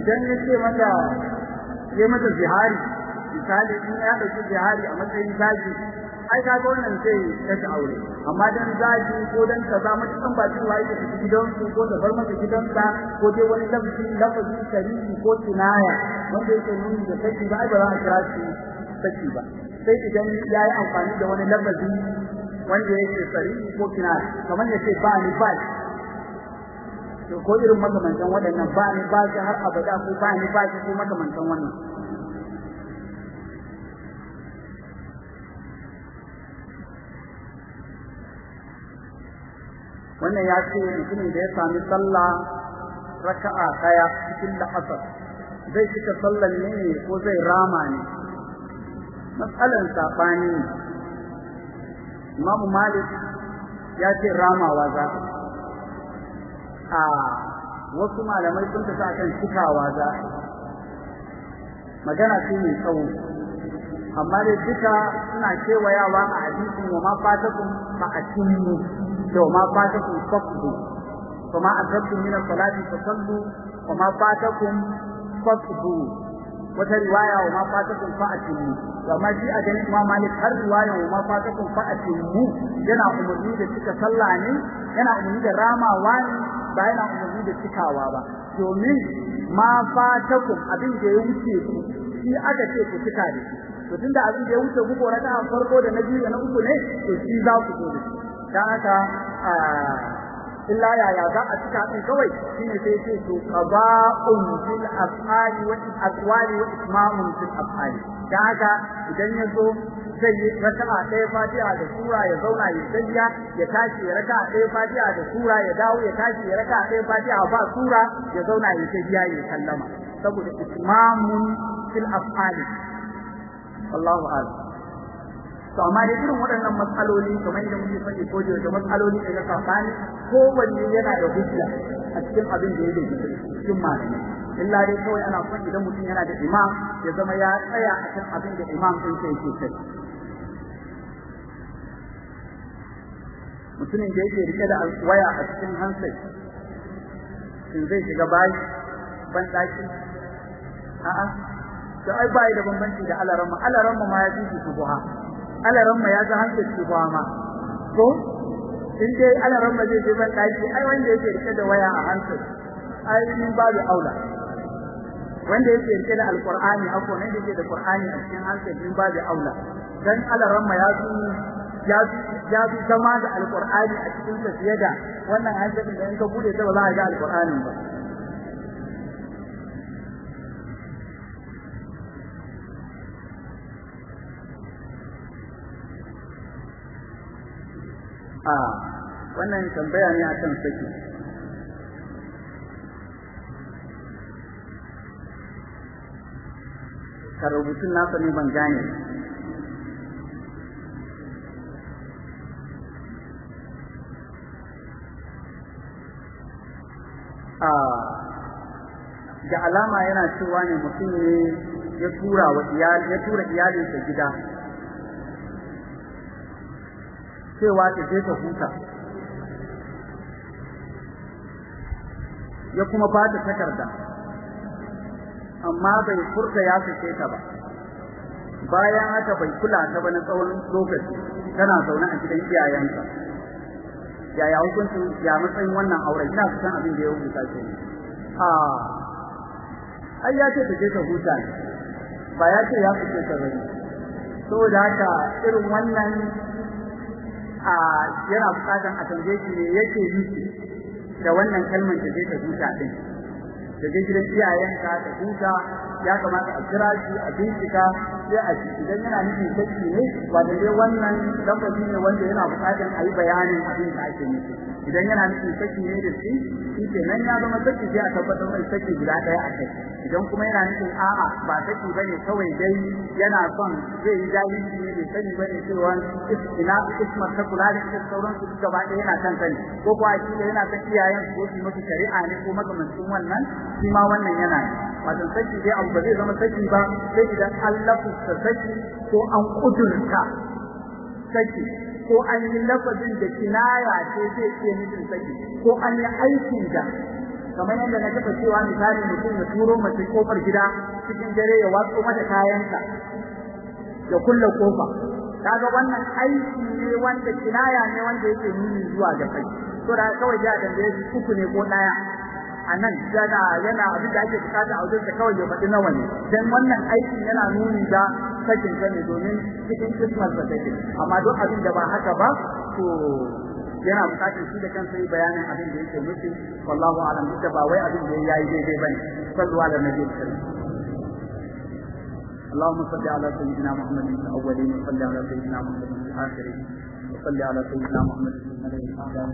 Idan ya ce mata ya mata zihari misali in ya ɗauki zihari a matsayin zagi ai ka ga wannan sai kashe aure. Amma dan zagi ko dan kaza mutum ba shi wai da gidan su ko da bar masa gidansa ko dai wani lafazi lafazi shari'i ko kinaya wanda yake nuni da saki ba ai ba za a kira shi saki ba. Sai idan ya yi amfani da wani lafazi wanda yake shari'i ko kinaya kamar ya ce ba ni ba ko irin makamantan waɗannan ba ni ba shi har abada ko ba ni ba shi ko makamantan wannan. Wannan ya ce mutumin da ya sami sallah raka'a ɗaya cikin la'asar zai cika sallan ne ko zai rama ne? Matsalan saɓani Imam Malik ya ce ramawa za a wasu malamai sun tafi akan cikawa za magana ce mai tsawo. Amma dai duka suna kewayawa a hadisin wa ma fatakum fa atimmu da wa ma fatakum faqdu wa ma adabtum min as-salati fasallu wa ma fatakum faqdu wata riwaya wa ma fatakum fa atimmu amma shi a ganin Imam Malik har riwaya wa ma fatakum fa atimmu yana umarni da cika sallah ne yana umarni da ramawa ne ba yana umarni da cikawa ba. Domin ma fatakum abin da ya wuce ku shi aka ce ku cika da shi. To tunda abin da ya wuce ku ko raka farko da na biyu da na uku ne to shi za ku zo da shi. Dan haka illa ya ya za a cika din kawai? Shine sai ce to qada'un fil af'ali wa aqwali wa itmamun fil af'ali. Dan haka idan ya zo zai yi raka'a ɗaya fatiha da sura ya zauna ya sayya ya tashi ya raka'a ɗaya fatiha da sura ya dawo ya tashi ya raka'a ɗaya fatiha ba sura ya zauna ya sayya ya sallama. Saboda itmamun fil af'ali. Allahu a'lam. To amma da irin waɗannan matsaloli kamar yadda muke faɗi ko da matsaloli ne na saɓani kowanne yana da hujja a cikin abin da yake cikin malami illa dai kawai ana son idan mutum yana da imam ya zama ya tsaya a kan abin da imam ɗin sai yake kai. Mutumin da yake riƙe da waya a cikin hansai shin zai shiga bayi ban ɗaki a'a. To ai bai da bambanci da alaramma. Alaramma ma ya fi buha alaramma ya ga hankali shubha ma. Ko? In dai alaramma zai je ban daki ai wanda yake riƙe da waya a hankali ai min babu aula. Wanda yake riƙe da alqur'ani ako ne da yake da qur'ani a cikin hankali min babu aula. Dan alaramma ya su ya ya zama da alqur'ani a cikin sa fiye da wannan hankali da in ka buɗe ta ba za ka ga alqur'ani ba. A wannan tambaya ne akan saki. Ka rubutun nasa ne ban gane. A da alama yana cewa ne mutum ne ya tura iyalinsa gida. Cewa ta je ta huta. Ya kuma ba ta takarda. Amma bai furta ya fice ta ba. Bayan haka bai kula ta ba na tsawon lokaci. Tana zaune a gidan iyayenta. Yaya hukuncin ya matsayin wannan auren? Ina san abin da ya rubuta ke a ai ya ce ta je ta huta ba ya ce ya fice ta ba ne saboda haka irin wannan a yana bukatan a tambaye shi ne yake nufi da wannan kalmar da zai ta huta din. Da zai gidan iyayenka ta huta ya kamata a kira shi a bincika sai a ci idan yana nufin saki ne wanda dai wannan lafazi ne wanda yana bukatan a yi bayanin abin da ake nufi. Idan yana nufin saki ne da shi shi nan ya zama saki sai a tabbatar mai saki guda ɗaya a kai. Idan kuma yana nufin a'a ba saki ba ne kawai dai yana son zai yi jahilci ne bai sani ba ne cewa ina ismar ta kula da ita sauran su gaba ɗaya yana kan sani. Ko kuwa shi yana kan iyayen ko su musu shari'a ne ko makamancin wannan shi ma wannan yana wato saki dai abu ba zai zama saki ba sai idan Allah ta saki ko an kudurta saki. Ko an yi lafazin da kinaya ce zai iya nufin saki ko an yi aikin da kamar yadda na taɓa cewa misali mutum ya turo mace ƙofar gida cikin dare ya watso mata kayansa ya kulle ƙofa kaga wannan aiki ne wanda kinaya ne wanda yake nuni zuwa ga kai to da kawai da dan da uku ne ko ɗaya a nan yana yana abin da ake buƙata a wajen kawai ya faɗi nawa ne. Dan wannan aikin yana nuni da sakin ka ne domin cikin Christmas da take amma duk abin da ba haka ba to yana bukatar shi da kansa yi bayanin abin da yake nufi wallahu alam da ba wai abin da yayi daidai bane sallu ala nabi sallallahu اللهم صل على سيدنا محمد في الاولين وصل على سيدنا محمد في الاخرين وصل على سيدنا محمد في الملائكه